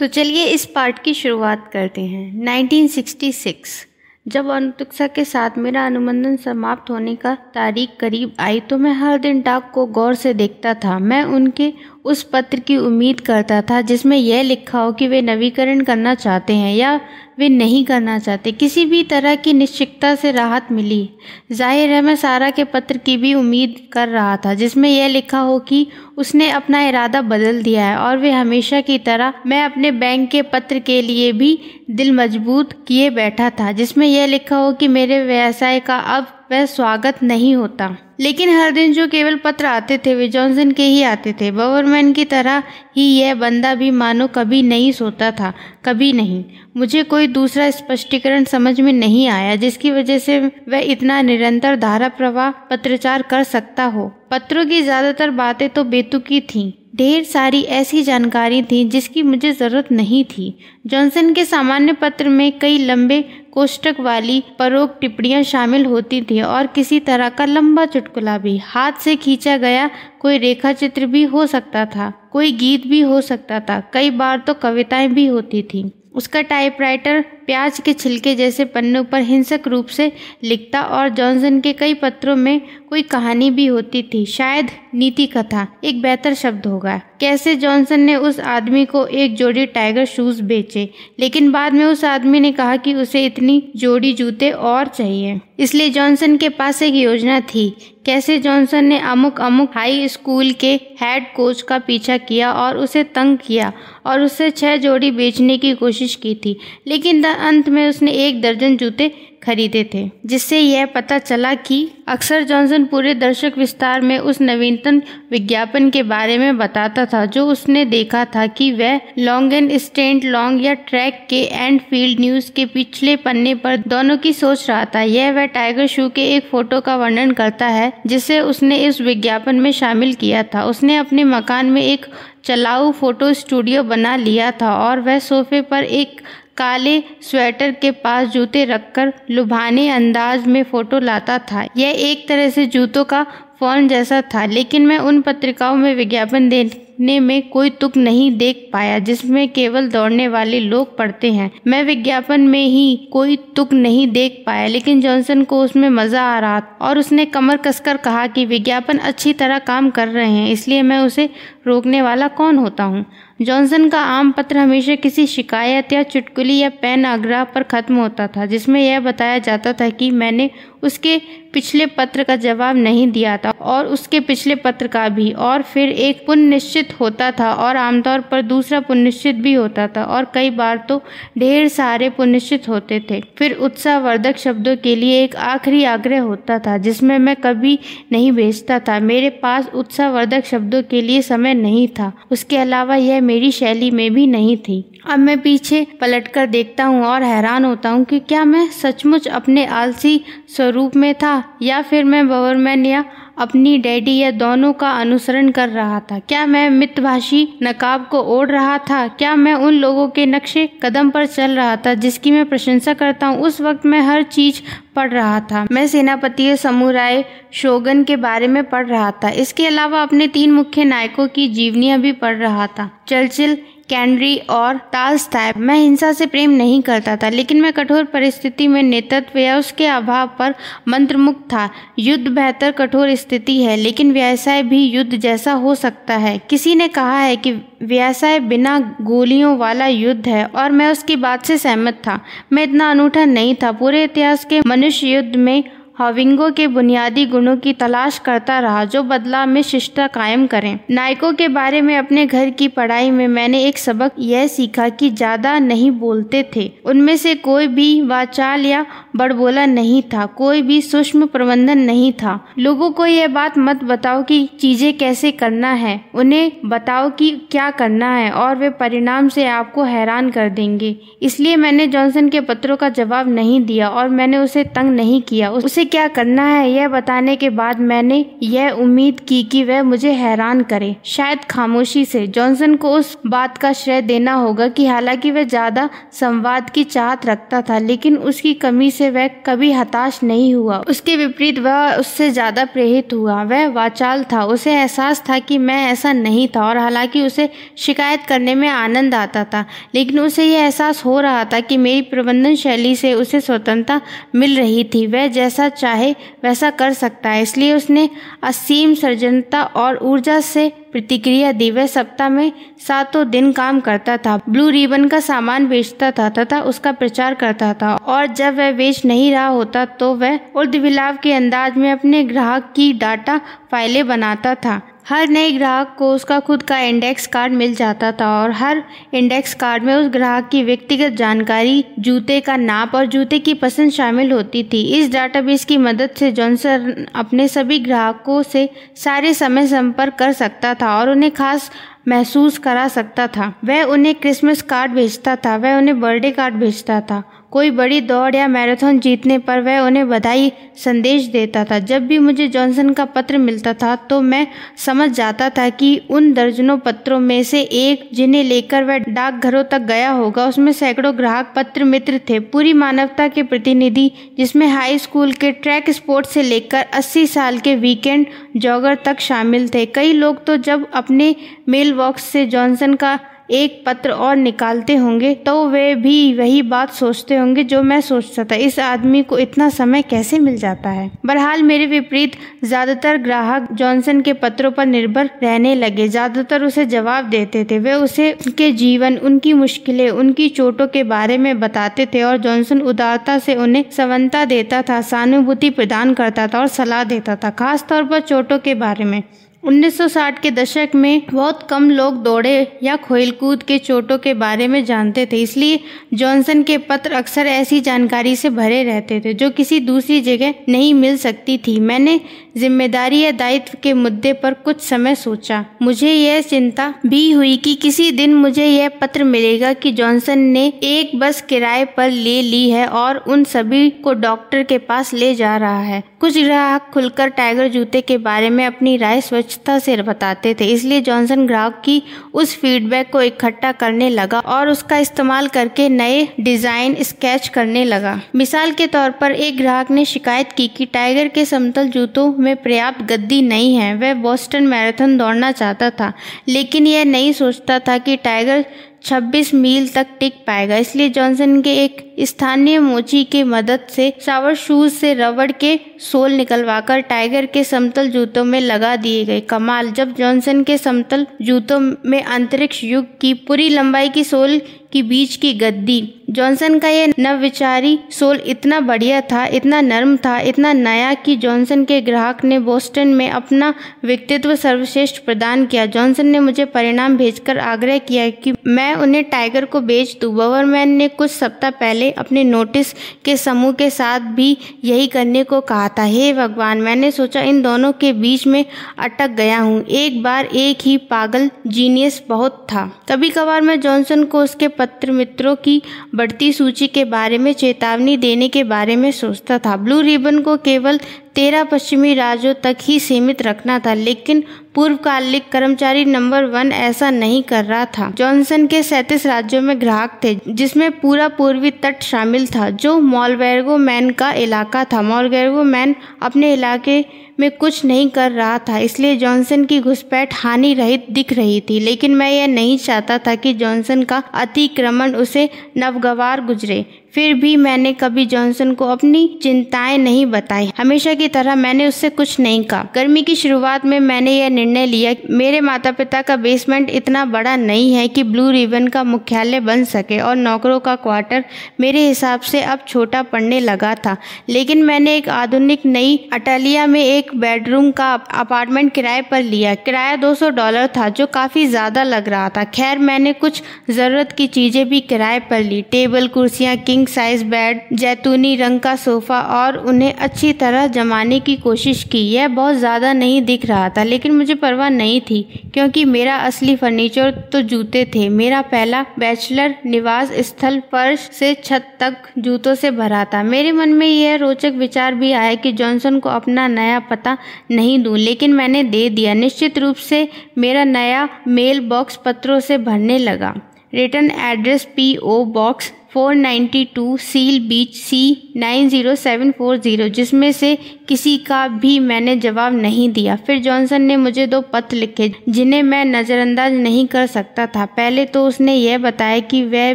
तो चलिए इस पार्ट की शुरुआत करते हैं। 1966 जब अनुतिक्षा के साथ मेरा अनुबंधन समाप्त होने का तारीख करीब आई तो मैं हर दिन डाक को गौर से देखता था। मैं उनके उस पत्र की उम्मीद करता था, जिसमें यह लिखा हो कि वे नवीकरण करना चाहते हैं या वे नहीं करना चाहते। किसी भी तरह की निश्चितता से राहत मिली। ज़ाहिर है, मैं सारा के पत्र की भी उम्मीद कर रहा था, जिसमें यह लिखा हो कि उसने अपना इरादा बदल दिया है और वे हमेशा की तरह मैं अपने बैंक के पत्र के लिए भी दिल मज़बूत किए बैठा था, जिसमें यह लिखा हो कि मेरे व्यवसाय का अब वह स्वागत नहीं होता। लेकिन हर दिन जो केवल पत्र आते थे, वे जॉनसन के ही आते थे। बवरमैन की तरह ही यह बंदा भी मानो कभी नहीं सोता था, कभी नहीं। मुझे कोई दूसरा स्पष्टीकरण समझ में नहीं आया, जिसकी वजह से वह इतना निरंतर धारा प्रवाह पत्रचार कर सकता हो। पत्रों की ज़्यादातर बातें तो बेतुकी थीं। ढेर सारी ऐसी जानकारी थी जिसकी मुझे ज़रूरत नहीं थी। जॉनसन के सामान्य पत्र में कई लंबे कोष्टक वाली परोक टिप्पणियाँ शामिल होती थी और किसी तरह का लंबा चुटकुला भी। हाथ से खींचा गया कोई रेखा चित्र भी हो सकता था, कोई गीत भी हो सकता था, कई बार तो कविताएँ भी होती थीं। उसका टाइपराइटर प्याज के छिलके जैसे पन्नों पर हिंसक रूप से लिखता और जॉनसन के कई पत्रों में कोई कहानी भी होती थी। शायद नीति कथा, एक बेहतर शब्द होगा। कैसे जॉनसन ने उस आदमी को एक जोड़ी टाइगर शूज़ बेचे? लेकिन बाद में उस आदमी ने कहा कि उसे इतनी जोड़ी जूते और चाहिए। इसलिए जॉनसन के पास एक योजना थी। कैसे जॉनसन ने अमुक अमुक हाई स्कूल के हेड कोच का पीछा किया और उसे तंग किया और उससे छह जोड़ी बेचने की कोशिश की थी। लेकिन अंत में उसने एक दर्जन जूते खरीदे थे, जिससे यह पता चला कि अक्सर जॉनसन पूरे दर्शक विस्तार में उस नवीनतम विज्ञापन के बारे में बताता था, जो उसने देखा था कि वह लॉन्ग एंड स्टेंट लॉन्ग या ट्रैक के एंड फ़ील्ड न्यूज़ के पिछले पन्ने पर दोनों की सोच रहा था। यह वह टाइगर शू के एक फ़ोटो का वर्णन करता है, जिसे उसने इस विज्ञापन में शामिल किया था। उसने अपने मकान में एक चलाऊ फ़ोटो स्टूडियो बना लिया था और वह सोफे पर एक काले स्वेटर के पास जूते रखकर लुभाने अंदाज में फ़ोटो लाता था। यह एक तरह से जूतों का फॉर्म जैसा था, लेकिन मैं उन पत्रिकाओं में विज्ञापन देखने में कोई तुक नहीं देख पाया, जिसमें केवल दौड़ने वाले लोग पढ़ते हैं। मैं विज्ञापन में ही कोई तुक नहीं देख पाया, लेकिन जॉनसन को उसमें मज़ा आ रहा और उसने कमर कसकर कहा कि विज्ञापन अच्छी तरह काम कर रहे हैं, इसलिए मैं उसे रोकने वाला कौन होता हूँ? जॉनसन का आम पत्र हमेशा किसी शिकायत या चुटकुली या पेन आग्रह पर खत्म होता था, जिसमें यह बताया जाता था कि मैंने उसके पिछले पत्र का जवाब नहीं दिया था और उसके पिछले पत्र का भी। और फिर एक पुनश्चित होता था और आमतौर पर दूसरा पुनश्चित भी होता था और कई बार तो ढेर सारे पुनश्चित होते थे। फिर उत्साहवर्धक शब्दों के लिए एक आखिरी आग्रह होता था, जिसमें मैं कभी नहीं भेजता था। मेरे पास उत्साहवर्धक शब्दों के लिए समय नहीं था। उसके अलावा यह मेरी शैली में भी नहीं थी। अब मैं पीछे पलटकर देखता हूँ और हैरान होता हूँ कि क्या मैं सचमुच अपने आलसी स्वरूप में था या फिर मैं बवरमैन या अपनी डैडी या दोनों का अनुसरण कर रहा था? क्या मैं मितभाषी नकाब को ओढ़ रहा था? क्या मैं उन लोगों के नक्शे कदम पर चल रहा था जिसकी मैं प्रशंसा करता हूँ? उस वक्त मैं हर चीज़ पढ़ रहा था। मैं सेनापति समुराय शोगन के बारे में पढ़ रहा था। इसके अलावा अपने तीन मुख्य नायकों की जीवनियाँ भी पढ़ रहा था। चर्चिल कैनरी और ताज था। मैं हिंसा से प्रेम नहीं करता था, लेकिन मैं कठोर परिस्थिति में नेतृत्व या उसके अभाव पर मंत्रमुक्त था। युद्ध बेहतर कठोर स्थिति है, लेकिन व्यवसाय भी युद्ध जैसा हो सकता है। किसी ने कहा है कि व्यवसाय बिना गोलियों वाला युद्ध है, और मैं उसकी बात से सहमत था। मैं इतना अनूठा नहीं था। पूरे इतिहास के मनुष्य युद्ध में हविंगो के बुनियादी गुणों की तलाश करता रहा, जो बदलाव में शिष्टता कायम करें। नायकों के बारे में अपने घर की पढ़ाई में मैंने एक सबक यह सीखा कि ज़्यादा नहीं बोलते थे। उनमें से कोई भी वाचाल या बड़बोला नहीं था, कोई भी सूक्ष्म प्रबंधन नहीं था। लोगों को यह बात मत बताओ कि चीज़ें कैसे करना है। उन्हें बताओ कि क्या करना है और वे परिणाम से आपको हैरान कर देंगे। इसलिए मैंने जॉनसन के पत्रों का जवाब नहीं दिया और मैंने उसे तंग नहीं किया। उसे क्या करना है यह बताने के बाद मैंने यह उम्मीद की कि वह मुझे हैरान करे। शायद खामोशी से। जॉनसन को उस बात का श्रेय देना होगा कि हालाँकि वह ज़्यादा संवाद की चाहत रखता था, लेकिन उसकी कमी से वह कभी हताश नहीं हुआ। उसके विपरीत वह उससे ज़्यादा प्रेरित हुआ। वह वाचाल था। उसे एहसास था कि मैं ऐसा नहीं था और हालाँकि उसे शिकायत करने में आनंद आता था, लेकिन उसे यह एहसास हो रहा था कि मेरी प्रबंधन शैली से उसे स्वतंत्रता मिल रही थी। वह जैसा चाहे वैसा कर सकता है। इसलिए उसने असीम सृजनता और ऊर्जा से प्रतिक्रिया दी। वह सप्ताह में सातों दिन काम करता था। ब्लू रिबन का सामान बेचता था तथा उसका प्रचार करता था। और जब वह बेच नहीं रहा होता तो वह उर्द विलाप के अंदाज में अपने ग्राहक की डाटा फाइलें बनाता था। हर नए ग्राहक को उसका खुद का इंडेक्स कार्ड मिल जाता था और हर इंडेक्स कार्ड में उस ग्राहक की व्यक्तिगत जानकारी, जूते का नाप और जूते की पसंद शामिल होती थी। इस डाटाबेस की मदद से जॉनसन अपने सभी ग्राहकों से सारे समय संपर्क कर सकता था और उन्हें खास महसूस करा सकता था। वह उन्हें क्रिसमस कार्ड भेजता था, वह उन्हें बर्थडे कार्ड भेजता था। कोई बड़ी दौड़ या मैराथन जीतने पर वह उन्हें बधाई संदेश देता था। जब भी मुझे जॉनसन का पत्र मिलता था तो मैं समझ जाता था कि उन दर्जनों पत्रों में से एक जिन्हें लेकर वह डाकघरों तक गया होगा, उसमें सैकड़ों ग्राहक पत्र मित्र थे। पूरी मानवता के प्रतिनिधि, जिसमें हाई स्कूल के ट्रैक स्पोर्ट से लेकर 80 साल के वीकेंड जॉगर तक शामिल थे। कई लोग तो जब अपने मेल बॉक्स से जॉनसन का एक पत्र और निकालते होंगे तो वे भी वही बात सोचते होंगे जो मैं सोचता था। इस आदमी को इतना समय कैसे मिल जाता है? बहरहाल, मेरे विपरीत, ज़्यादातर ग्राहक जॉनसन के पत्रों पर निर्भर रहने लगे। ज़्यादातर उसे जवाब देते थे। वे उसे उनके जीवन, उनकी मुश्किलें, उनकी चोटों के बारे में बताते थे और जॉनसन उदारता से उन्हें सवनता देता था, सहानुभूति प्रदान करता था और सलाह देता था, खासतौर पर चोटों के बारे में। 1960 के दशक में बहुत कम लोग दौड़े या खेलकूद के चोटों के बारे में जानते थे, इसलिए जॉनसन के पत्र अक्सर ऐसी जानकारी से भरे रहते थे, जो किसी दूसरी जगह नहीं मिल सकती थी। मैंने ज़िम्मेदारी या दायित्व के मुद्दे पर कुछ समय सोचा। मुझे यह चिंता भी हुई कि किसी दिन मुझे यह पत्र मिलेगा कि जॉनसन ने एक बस किराए पर ले ली है और उन सभी को डॉक्टर के पास ले जा रहा है। कुछ ग्राहक खुलकर टाइगर जूते के बारे में अपनी राय स्वच्छ स्वच्छता से बताते थे। इसलिए जॉनसन ग्राहक की उस फीडबैक को इकट्ठा करने लगा और उसका इस्तेमाल करके नए डिज़ाइन स्केच करने लगा। मिसाल के तौर पर एक ग्राहक ने शिकायत की कि टाइगर के समतल जूतों में पर्याप्त गद्दी नहीं है। वह बोस्टन मैराथन दौड़ना चाहता था, लेकिन यह नहीं सोचता था कि टाइगर 26 मील तक टिक पाएगा। इसलिए जॉनसन के एक स्थानीय मोची की मदद से शावर शूज़ से रबड़ के सोल निकलवाकर टाइगर के समतल जूतों में लगा दिए गए। कमाल, जब जॉनसन के समतल जूतों में अंतरिक्ष युग की पूरी लंबाई की सोल की बीच की गद्दी। जॉनसन का यह नवविचारी सोल इतना बढ़िया था, इतना नर्म था, इतना नया कि जॉनसन के ग्राहक ने बोस्टन में अपना व्यक्तित्व सर्वश्रेष्ठ प्रदान किया। जॉनसन ने मुझे परिणाम भेजकर आग्रह किया कि मैं उन्हें टाइगर को बेच दूँ। बवरमैन ने कुछ सप्ताह पहले अपने नोटिस के समूह के साथ भी यही करने को कहा था। हे भगवान, मैंने सोचा इन दोनों के बीच में अटक गया हूँ। एक बार एक ही पागल जीनियस बहुत था। कभी कभार मैं जॉनसन को उसके पत्र मित्रों की बढ़ती सूची के बारे में, चेतावनी देने के बारे में सोचता था। ब्लू रिबन को केवल तेरह पश्चिमी राज्यों तक ही सीमित रखना था, लेकिन पूर्वकालिक कर्मचारी नंबर वन ऐसा नहीं कर रहा था। जॉनसन के सैतीस राज्यों में ग्राहक थे, जिसमें पूरा पूर्वी तट शामिल था, जो मॉलवेरगो मैन का इलाका था। मॉलवेरगो मैन अपने इलाके में कुछ नहीं कर रहा था, इसलिए जॉनसन की घुसपैठ हानि रहित दिख रही थी। लेकिन मैं यह नहीं चाहता था कि जॉनसन का अतिक्रमण उसे नवगवार गुजरे। फिर भी मैंने कभी जॉनसन को अपनी चिंताएँ नहीं बताई। हमेशा की तरह मैंने उससे कुछ नहीं कहा। गर्मी की शुरुआत में मैंने यह निर्णय लिया मेरे माता पिता का बेसमेंट इतना बड़ा नहीं है कि ब्लू रिबन का मुख्यालय बन सके और नौकरों का क्वार्टर मेरे हिसाब से अब छोटा पड़ने लगा था। लेकिन मैंने एक आधुनिक नई अटालिया में एक बेडरूम का अपार्टमेंट किराए पर लिया। किराया 200 डॉलर था, जो काफ़ी ज़्यादा लग रहा था। खैर, मैंने कुछ ज़रूरत की चीज़ें भी किराए पर ली। टेबल, कुर्सियाँ, किंग किंग साइज़ बेड जैतूनी रंग का सोफा और उन्हें अच्छी तरह जमाने की कोशिश की। यह बहुत ज़्यादा नहीं दिख रहा था, लेकिन मुझे परवाह नहीं थी, क्योंकि मेरा असली फर्नीचर तो जूते थे। मेरा पहला बैचलर निवास स्थल फर्श से छत तक जूतों से भरा था। मेरे मन में यह रोचक विचार भी आया कि जॉनसन को अपना नया पता नहीं दूँ, लेकिन मैंने दे दिया। निश्चित रूप से मेरा नया मेल बॉक्स पत्रों से भरने लगा। Return address P O box 492 Seal Beach C 90740 जिसमें से किसी का भी मैंने जवाब नहीं दिया। फिर जॉनसन ने मुझे दो पत्र लिखे, जिन्हें मैं नज़रअंदाज नहीं कर सकता था। पहले तो उसने यह बताया कि वह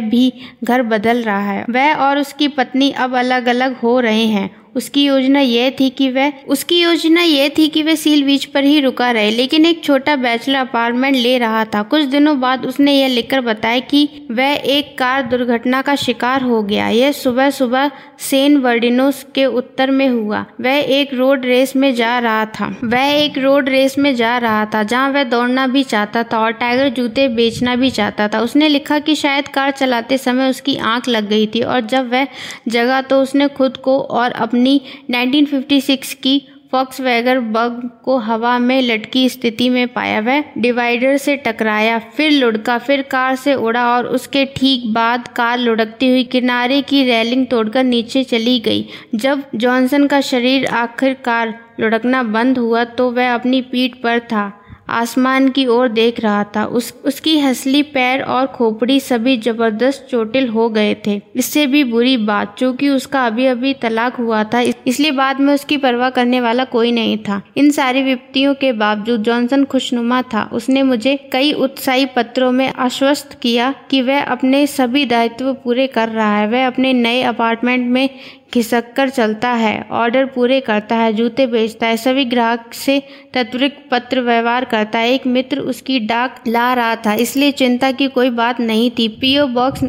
भी घर बदल रहा है। वह और उसकी पत्नी अब अलग अलग हो रहे हैं। उसकी योजना यह थी कि वह उसकी योजना यह थी कि वह सील बीच पर ही रुका रहे। लेकिन एक छोटा बैचलर अपार्टमेंट ले रहा था। कुछ दिनों बाद उसने यह लिखकर बताया कि वह एक कार दुर्घटना का शिकार हो गया। यह सुबह सुबह सेन वर्डिनोस के उत्तर में हुआ। वह एक रोड रेस में जा रहा था। वह एक रोड रेस में जा रहा था, जहाँ वह दौड़ना भी चाहता था और टाइगर जूते बेचना भी चाहता था। उसने लिखा कि शायद कार चलाते समय उसकी आँख लग गई थी और जब वह जगा तो उसने खुद को और अपनी अपनी 1956 की फॉक्स वैगर बग को हवा में लटकी स्थिति में पाया। वह डिवाइडर से टकराया, फिर लुढ़का, फिर कार से उड़ा और उसके ठीक बाद कार लुढ़कती हुई किनारे की रेलिंग तोड़कर नीचे चली गई। जब जॉनसन का शरीर आखिरकार लुढ़कना बंद हुआ तो वह अपनी पीठ पर था। आसमान की ओर देख रहा था। उस, उसकी हंसली पैर और खोपड़ी सभी ज़बरदस्त चोटिल हो गए थे। इससे भी बुरी बात, चूँकि उसका अभी अभी तलाक हुआ था। इसलिए बाद में उसकी परवाह करने वाला कोई नहीं था। इन सारी विपत्तियों के बावजूद जॉनसन खुशनुमा था। उसने मुझे कई उत्साही पत्रों में आश्वस्त किया कि वह अपने सभी दायित्व पूरे कर रहा है। वह अपने नए अपार्टमेंट में खिसक कर चलता है, ऑर्डर पूरे करता है, जूते बेचता है, सभी ग्राहक से तत्विक पत्र व्यवहार करता है। एक मित्र उसकी डाक ला रहा था, इसलिए चिंता की कोई बात नहीं थी। पीओ बॉक्स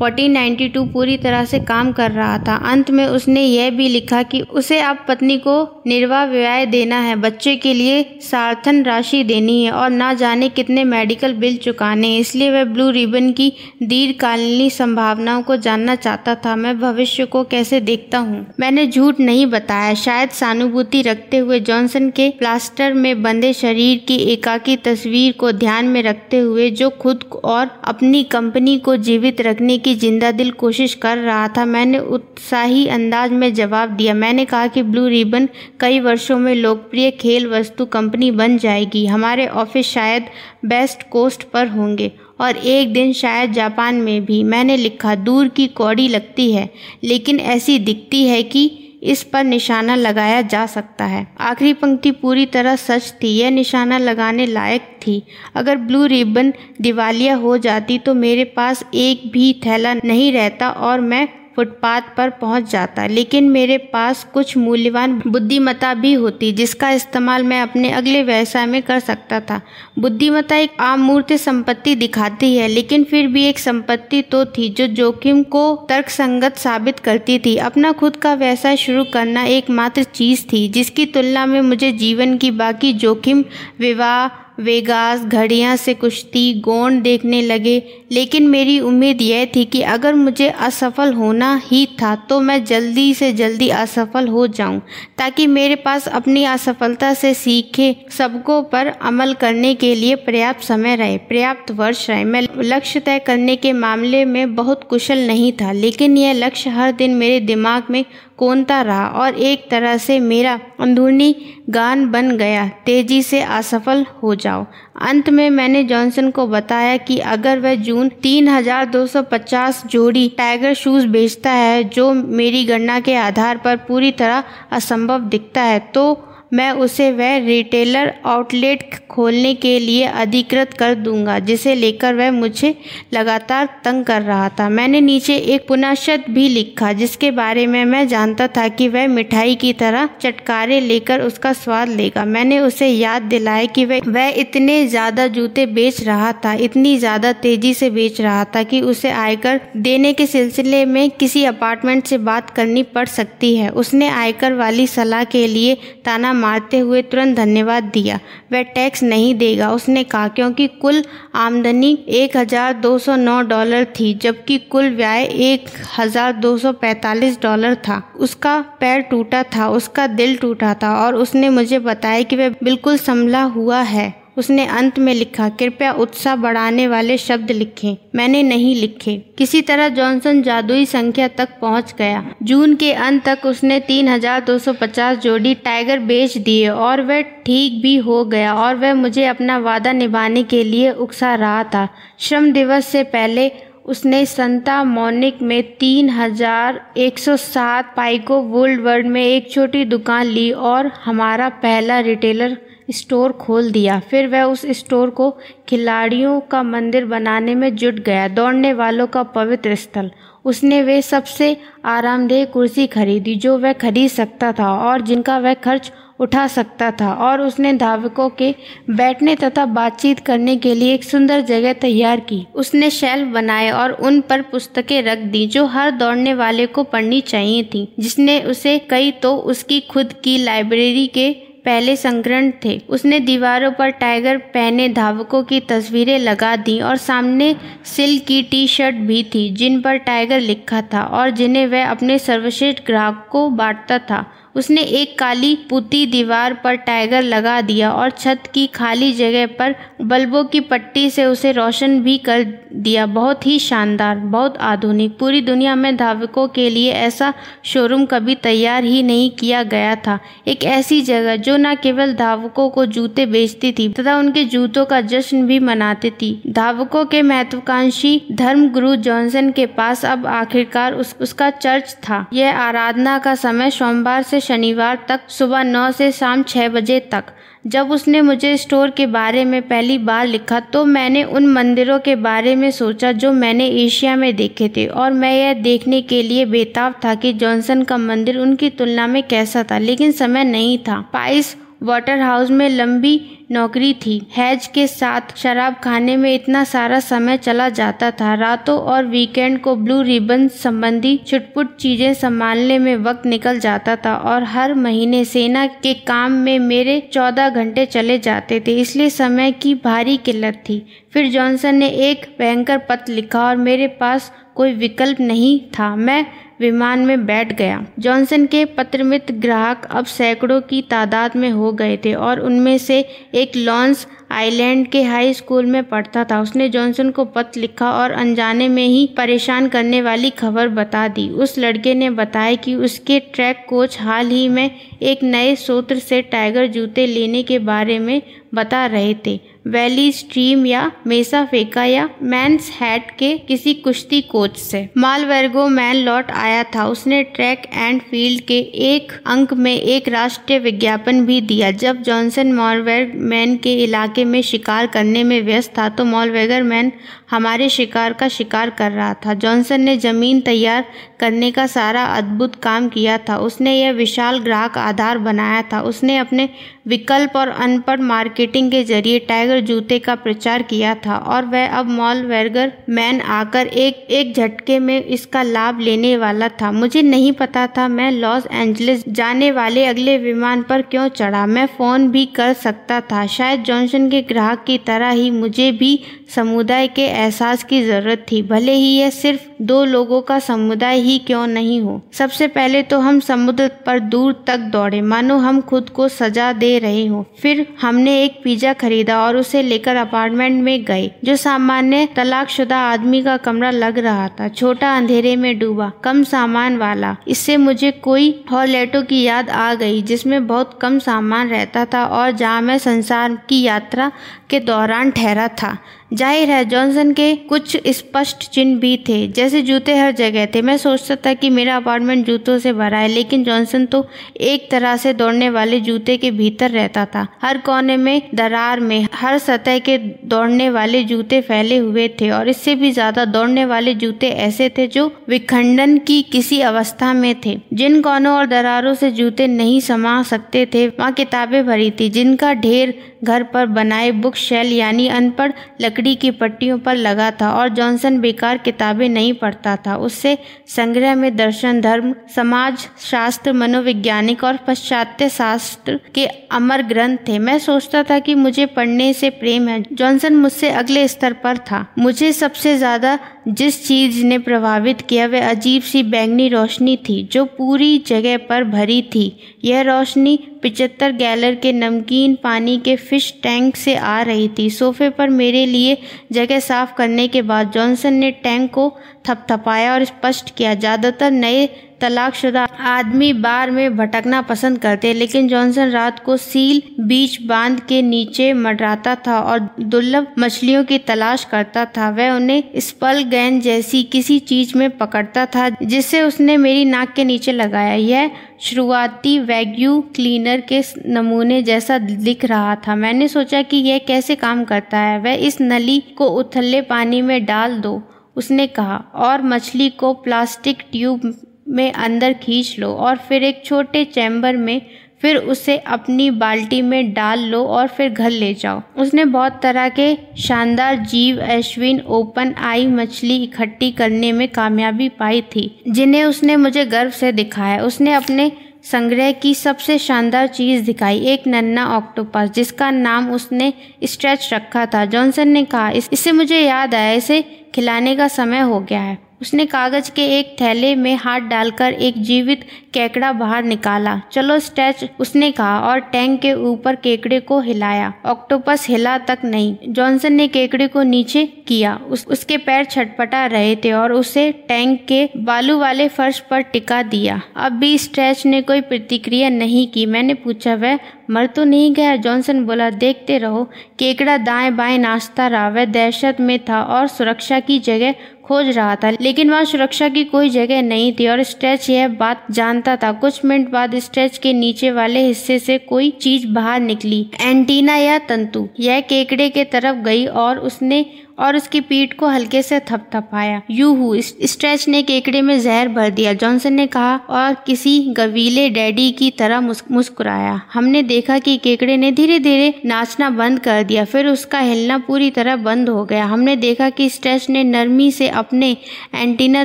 1492 पूरी तरह से काम कर रहा था। अंत में उसने यह भी लिखा कि उसे अब पत्नी को निर्वाह व्यय देना है, बच्चे के लिए सार्थन राशि देनी है और ना जाने कितने मेडिकल बिल चुकाने हैं। इसलिए वह ब्लू रिबन की दीर्घकालीन संभावनाओं को जानना चाहता था। मैं भविष्य को कैसे देखता हूँ? मैंने झूठ नहीं बताया। शायद सहानुभूति रखते हुए जॉनसन के प्लास्टर में बंधे शरीर की एकाकी तस्वीर को ध्यान में रखते हुए जो खुद और अपनी कंपनी को जीवित रखने की ज़िंदा दिल कोशिश कर रहा था। मैंने उत्साही अंदाज में जवाब दिया। मैंने कहा कि ब्लू रिबन कई वर्षों में लोकप्रिय खेल वस्तु कंपनी बन जाएगी। हमारे ऑफ़िस शायद बेस्ट कोस्ट पर होंगे और एक दिन शायद जापान में भी। मैंने लिखा, दूर की कौड़ी लगती है, लेकिन ऐसी दिखती है कि इस पर निशाना लगाया जा सकता है। आखिरी पंक्ति पूरी तरह सच थी। यह निशाना लगाने लायक थी। अगर ब्लू रिबन दिवालिया हो जाती तो मेरे पास एक भी थैला नहीं रहता और मैं फुटपाथ पर पहुँच जाता। लेकिन मेरे पास कुछ मूल्यवान बुद्धिमता भी होती, जिसका इस्तेमाल मैं अपने अगले व्यवसाय में कर सकता था। बुद्धिमता एक आमूर्त संपत्ति दिखाती है, लेकिन फिर भी एक संपत्ति तो थी जो जोखिम को तर्कसंगत साबित करती थी। अपना खुद का व्यवसाय शुरू करना एकमात्र चीज़ थी, जिसकी तुलना में मुझे जीवन की बाकी जोखिम, विवाह वेगास घड़ियाँ से कुश्ती, गोंड देखने लगे, लेकिन मेरी उम्मीद यह थी कि अगर मुझे असफल होना ही था तो मैं जल्दी से जल्दी असफल हो जाऊँ, ताकि मेरे पास अपनी असफलता से सीखे सबकों पर अमल करने के लिए पर्याप्त समय रहे, पर्याप्त वर्ष रहे। मैं लक्ष्य तय करने के मामले में बहुत कुशल नहीं था, लेकिन यह लक्ष्य हर दिन मेरे दिमाग में कोनता रहा और एक तरह से मेरा अंदरूनी गान बन गया। तेज़ी से असफल हो जाओ। अंत में मैंने जॉनसन को बताया कि अगर वह जून 3250 जोड़ी टाइगर शूज़ बेचता है, जो मेरी गणना के आधार पर पूरी तरह असंभव दिखता है तो मैं उसे वह रिटेलर आउटलेट खोलने के लिए अधिकृत कर दूँगा, जिसे लेकर वह मुझे लगातार तंग कर रहा था। मैंने नीचे एक पुनाशत भी लिखा, जिसके बारे में मैं जानता था कि वह मिठाई की तरह चटकारे लेकर उसका स्वाद लेगा। मैंने उसे याद दिलाया कि वह वह इतने ज़्यादा जूते बेच रहा था, इतनी ज़्यादा तेज़ी से बेच रहा था कि उसे आयकर देने के सिलसिले में किसी अपार्टमेंट से बात करनी पड़ सकती है। उसने आयकर वाली सलाह के लिए ताना मारते हुए तुरंत धन्यवाद दिया। वह टैक्स नहीं देगा। उसने कहा, क्योंकि कुल आमदनी एक हज़ार दो सौ नौ डॉलर थी, जबकि कुल व्यय एक हज़ार दो सौ पैतालीस डॉलर था। उसका पैर टूटा था, उसका दिल टूटा था और उसने मुझे बताया कि वह बिल्कुल संभला हुआ है। उसने अंत में लिखा, कृपया उत्साह बढ़ाने वाले शब्द लिखें। मैंने नहीं लिखे किसी तरह जॉनसन जादुई संख्या तक पहुँच गया। जून के अंत तक उसने 3250 जोड़ी टाइगर बेच दिए और वह ठीक भी हो गया और वह मुझे अपना वादा निभाने के लिए उकसा रहा था। श्रम दिवस से पहले उसने संता मोनिक में तीन हज़ार एक सौ सात पाइको वुल्ड वर्ल्ड में एक छोटी दुकान ली और हमारा पहला रिटेलर स्टोर खोल दिया। फिर वह उस स्टोर को खिलाड़ियों का मंदिर बनाने में जुट गया। दौड़ने वालों का पवित्र स्थल। उसने वे सबसे आरामदेह कुर्सी खरीदी जो वह खरीद सकता था और जिनका वह खर्च उठा सकता था और उसने धावकों के बैठने तथा बातचीत करने के लिए एक सुंदर जगह तैयार की। उसने शेल्फ बनाए और उन पर पुस्तकें रख दी जो हर दौड़ने वाले को पढ़नी चाहिए थी, जिसने उसे कई तो उसकी खुद की लाइब्रेरी के पहले संग्रहण थे। उसने दीवारों पर टाइगर पहने धावकों की तस्वीरें लगा दी और सामने सिल्क की टी शर्ट भी थी, जिन पर टाइगर लिखा था और जिन्हें वह अपने सर्वश्रेष्ठ ग्राहक को बांटता था। उसने एक काली पुती दीवार पर टाइगर लगा दिया और छत की खाली जगह पर बल्बों की पट्टी से उसे रोशन भी कर दिया। बहुत ही शानदार बहुत आधुनिक। पूरी दुनिया में धावकों के लिए ऐसा शोरूम कभी तैयार ही नहीं किया गया था। एक ऐसी जगह जो न केवल धावकों को जूते बेचती थी तथा उनके जूतों का जश्न भी मनाती थी। धावकों के महत्वाकांक्षी धर्म गुरु जॉनसन के पास अब आखिरकार उस, उसका चर्च था। यह आराधना का समय सोमवार से शनिवार तक सुबह नौ से शाम छः बजे तक। जब उसने मुझे स्टोर के बारे में पहली बार लिखा तो मैंने उन मंदिरों के बारे में सोचा जो मैंने एशिया में देखे थे, और मैं यह देखने के लिए बेताब था कि जॉनसन का मंदिर उनकी तुलना में कैसा था, लेकिन समय नहीं था। पाइस वाटर हाउस में लंबी नौकरी थी। हैज़ के साथ शराब खाने में इतना सारा समय चला जाता था। रातों और वीकेंड को ब्लू रिबन संबंधी छुटपुट चीज़ें संभालने में वक्त निकल जाता था और हर महीने सेना के काम में मेरे चौदह घंटे चले जाते थे। इसलिए समय की भारी किल्लत थी। फिर जॉनसन ने एक भयंकर पत्र लिखा और मेरे पास कोई विकल्प नहीं था। मैं विमान में बैठ गया। जॉनसन के पत्रमित ग्राहक अब सैकड़ों की तादाद में हो गए थे और उनमें से एक लॉन्स आइलैंड के हाई स्कूल में पढ़ता था। उसने जॉनसन को पत्र लिखा और अनजाने में ही परेशान करने वाली खबर बता दी। उस लड़के ने बताया कि उसके ट्रैक कोच हाल ही में एक नए सूत्र से टाइगर जूते लेने के बारे में बता रहे थे। वैली स्ट्रीम या मेसा फेका या मैंस हैट के किसी कुश्ती कोच से। मालवर्गो मैन लौट आया था। उसने ट्रैक एंड फ़ील्ड के एक अंक में एक राष्ट्रीय विज्ञापन भी दिया। जब जॉनसन मॉलवेग मैन के इलाके में शिकार करने में व्यस्त था तो मॉलवेगर मैन हमारे शिकार का शिकार कर रहा था। जॉनसन ने ज़मीन तैयार करने का सारा अद्भुत काम किया था। उसने यह विशाल ग्राहक आधार बनाया था। उसने अपने विकल्प और अनपढ़ मार्केटिंग के ज़रिए टाइगर जूते का प्रचार किया था और वह अब मॉल वेर्गर मैन आकर एक एक झटके में इसका लाभ लेने वाला था। मुझे नहीं पता था मैं लॉस एंजलिस जाने वाले अगले विमान पर क्यों चढ़ा। मैं फ़ोन भी कर सकता था। शायद जॉनसन के ग्राहक की तरह ही मुझे भी समुदाय के एहसास की ज़रूरत थी। भले ही यह सिर्फ़ दो लोगों का समुदाय ही क्यों नहीं हो। सबसे पहले तो हम समुद्र पर दूर तक दौड़े। मानो हम खुद को सजा दे रहे हो। फिर हमने एक पिज्जा खरीदा और उसे लेकर अपार्टमेंट में गए, जो सामान्य तलाकशुदा आदमी का कमरा लग रहा था। छोटा अंधेरे में डूबा, कम सामान वाला। इससे मुझे कोई हॉलेटो की याद आ गई, जिसमें बहुत कम सामान रहता था और जहाँ मैं संसार की यात्रा के दौरान ठहरा था। ज़ाहिर है, जॉनसन के कुछ स्पष्ट चिन्ह भी थे। जैसे जूते हर जगह थे। मैं सोचता था कि मेरा अपार्टमेंट जूतों से भरा है, लेकिन जॉनसन तो एक तरह से दौड़ने वाले जूते के भीतर रहता था। हर कोने में, दरार में, हर सतह के दौड़ने वाले जूते फैले हुए थे, और इससे भी ज़्यादा दौड़ने वाले जूते ऐसे थे जो विखंडन की किसी अवस्था में थे। जिन कोनों और दरारों से जूते नहीं समा सकते थे, वहाँ किताबें भरी थी, जिनका ढेर घर पर बनाए बुक शेल यानी अनपढ़ लकड़ी की पट्टियों पर लगा था और जॉनसन बेकार किताबें नहीं पढ़ता था। उससे संग्रह में दर्शन, धर्म, समाज, शास्त्र, मनोवैज्ञानिक और पाश्चात्य शास्त्र के अमर ग्रंथ थे। मैं सोचता था कि मुझे पढ़ने से प्रेम है। जॉनसन मुझसे अगले स्तर पर था। मुझे सबसे ज़्यादा जिस चीज़ ने प्रभावित किया, वह अजीब सी बैंगनी रोशनी थी, जो पूरी जगह पर भरी थी। यह रोशनी पिचहत्तर गैलर के नमकीन पानी के फ़िश टैंक से आ रही थी। सोफे पर मेरे लिए जगह साफ़ करने के बाद जॉनसन ने टैंक को थपथपाया और स्पष्ट किया। ज़्यादातर नए तलाकशुदा आदमी बार में भटकना पसंद करते लेकिन जॉनसन रात को सील बीच बाँध के नीचे मडराता था और दुर्लभ मछलियों की तलाश करता था। वह उन्हें स्पल गैन जैसी किसी चीज़ में पकड़ता था जिसे उसने मेरी नाक के नीचे लगाया। यह शुरुआती वैग्यू क्लीनर के नमूने जैसा दिख रहा था। मैंने सोचा कि यह कैसे काम करता है, वह इस नली को उथले पानी में डाल दो। उसने कहा, और मछली को प्लास्टिक ट्यूब में अंदर खींच लो और फिर एक छोटे चैम्बर में फिर उसे अपनी बाल्टी में डाल लो और फिर घर ले जाओ। उसने बहुत तरह के शानदार जीव अश्विन ओपन आई मछली इकट्ठी करने में कामयाबी पाई थी, जिन्हें उसने मुझे गर्व से दिखाया। उसने अपने संग्रह की सबसे शानदार चीज़ दिखाई एक नन्ना ऑक्टोपस, जिसका नाम उसने स्ट्रेच रखा था। जॉनसन ने कहा इससे मुझे याद आया, इसे खिलाने का समय हो गया है। उसने कागज़ के एक थैले में हाथ डालकर एक जीवित केकड़ा बाहर निकाला। चलो स्टैच उसने कहा और टैंक के ऊपर केकड़े को हिलाया। ऑक्टोपस हिला तक नहीं। जॉनसन ने केकड़े को नीचे किया। उस, उसके पैर छटपटा रहे थे और उसे टैंक के बालू वाले फर्श पर टिका दिया। अब भी स्ट्रेच ने कोई प्रतिक्रिया नहीं की। मैंने पूछा वह मर तो नहीं गया? जॉनसन बोला देखते रहो केकड़ा दाएँ बाएँ नाचता रहा वह दहशत में था और सुरक्षा की जगह खोज रहा था। लेकिन वहाँ सुरक्षा की कोई जगह नहीं थी और स्ट्रेच यह बात जानता था। कुछ मिनट बाद स्ट्रेच के नीचे वाले हिस्से से कोई चीज़ बाहर निकली, एंटीना या तंतु। यह केकड़े के तरफ़ गई और उसने और उसकी पीठ को हल्के से थपथपाया। यू हु स्ट्रेच ने केकड़े में जहर भर दिया। जॉनसन ने कहा, और किसी गवीले डैडी की तरह मुस्कुराया। हमने देखा कि केकड़े ने धीरे धीरे नाचना बंद कर दिया, फिर उसका हिलना पूरी तरह बंद हो गया। हमने देखा कि स्ट्रेच ने नरमी से अपने एंटीना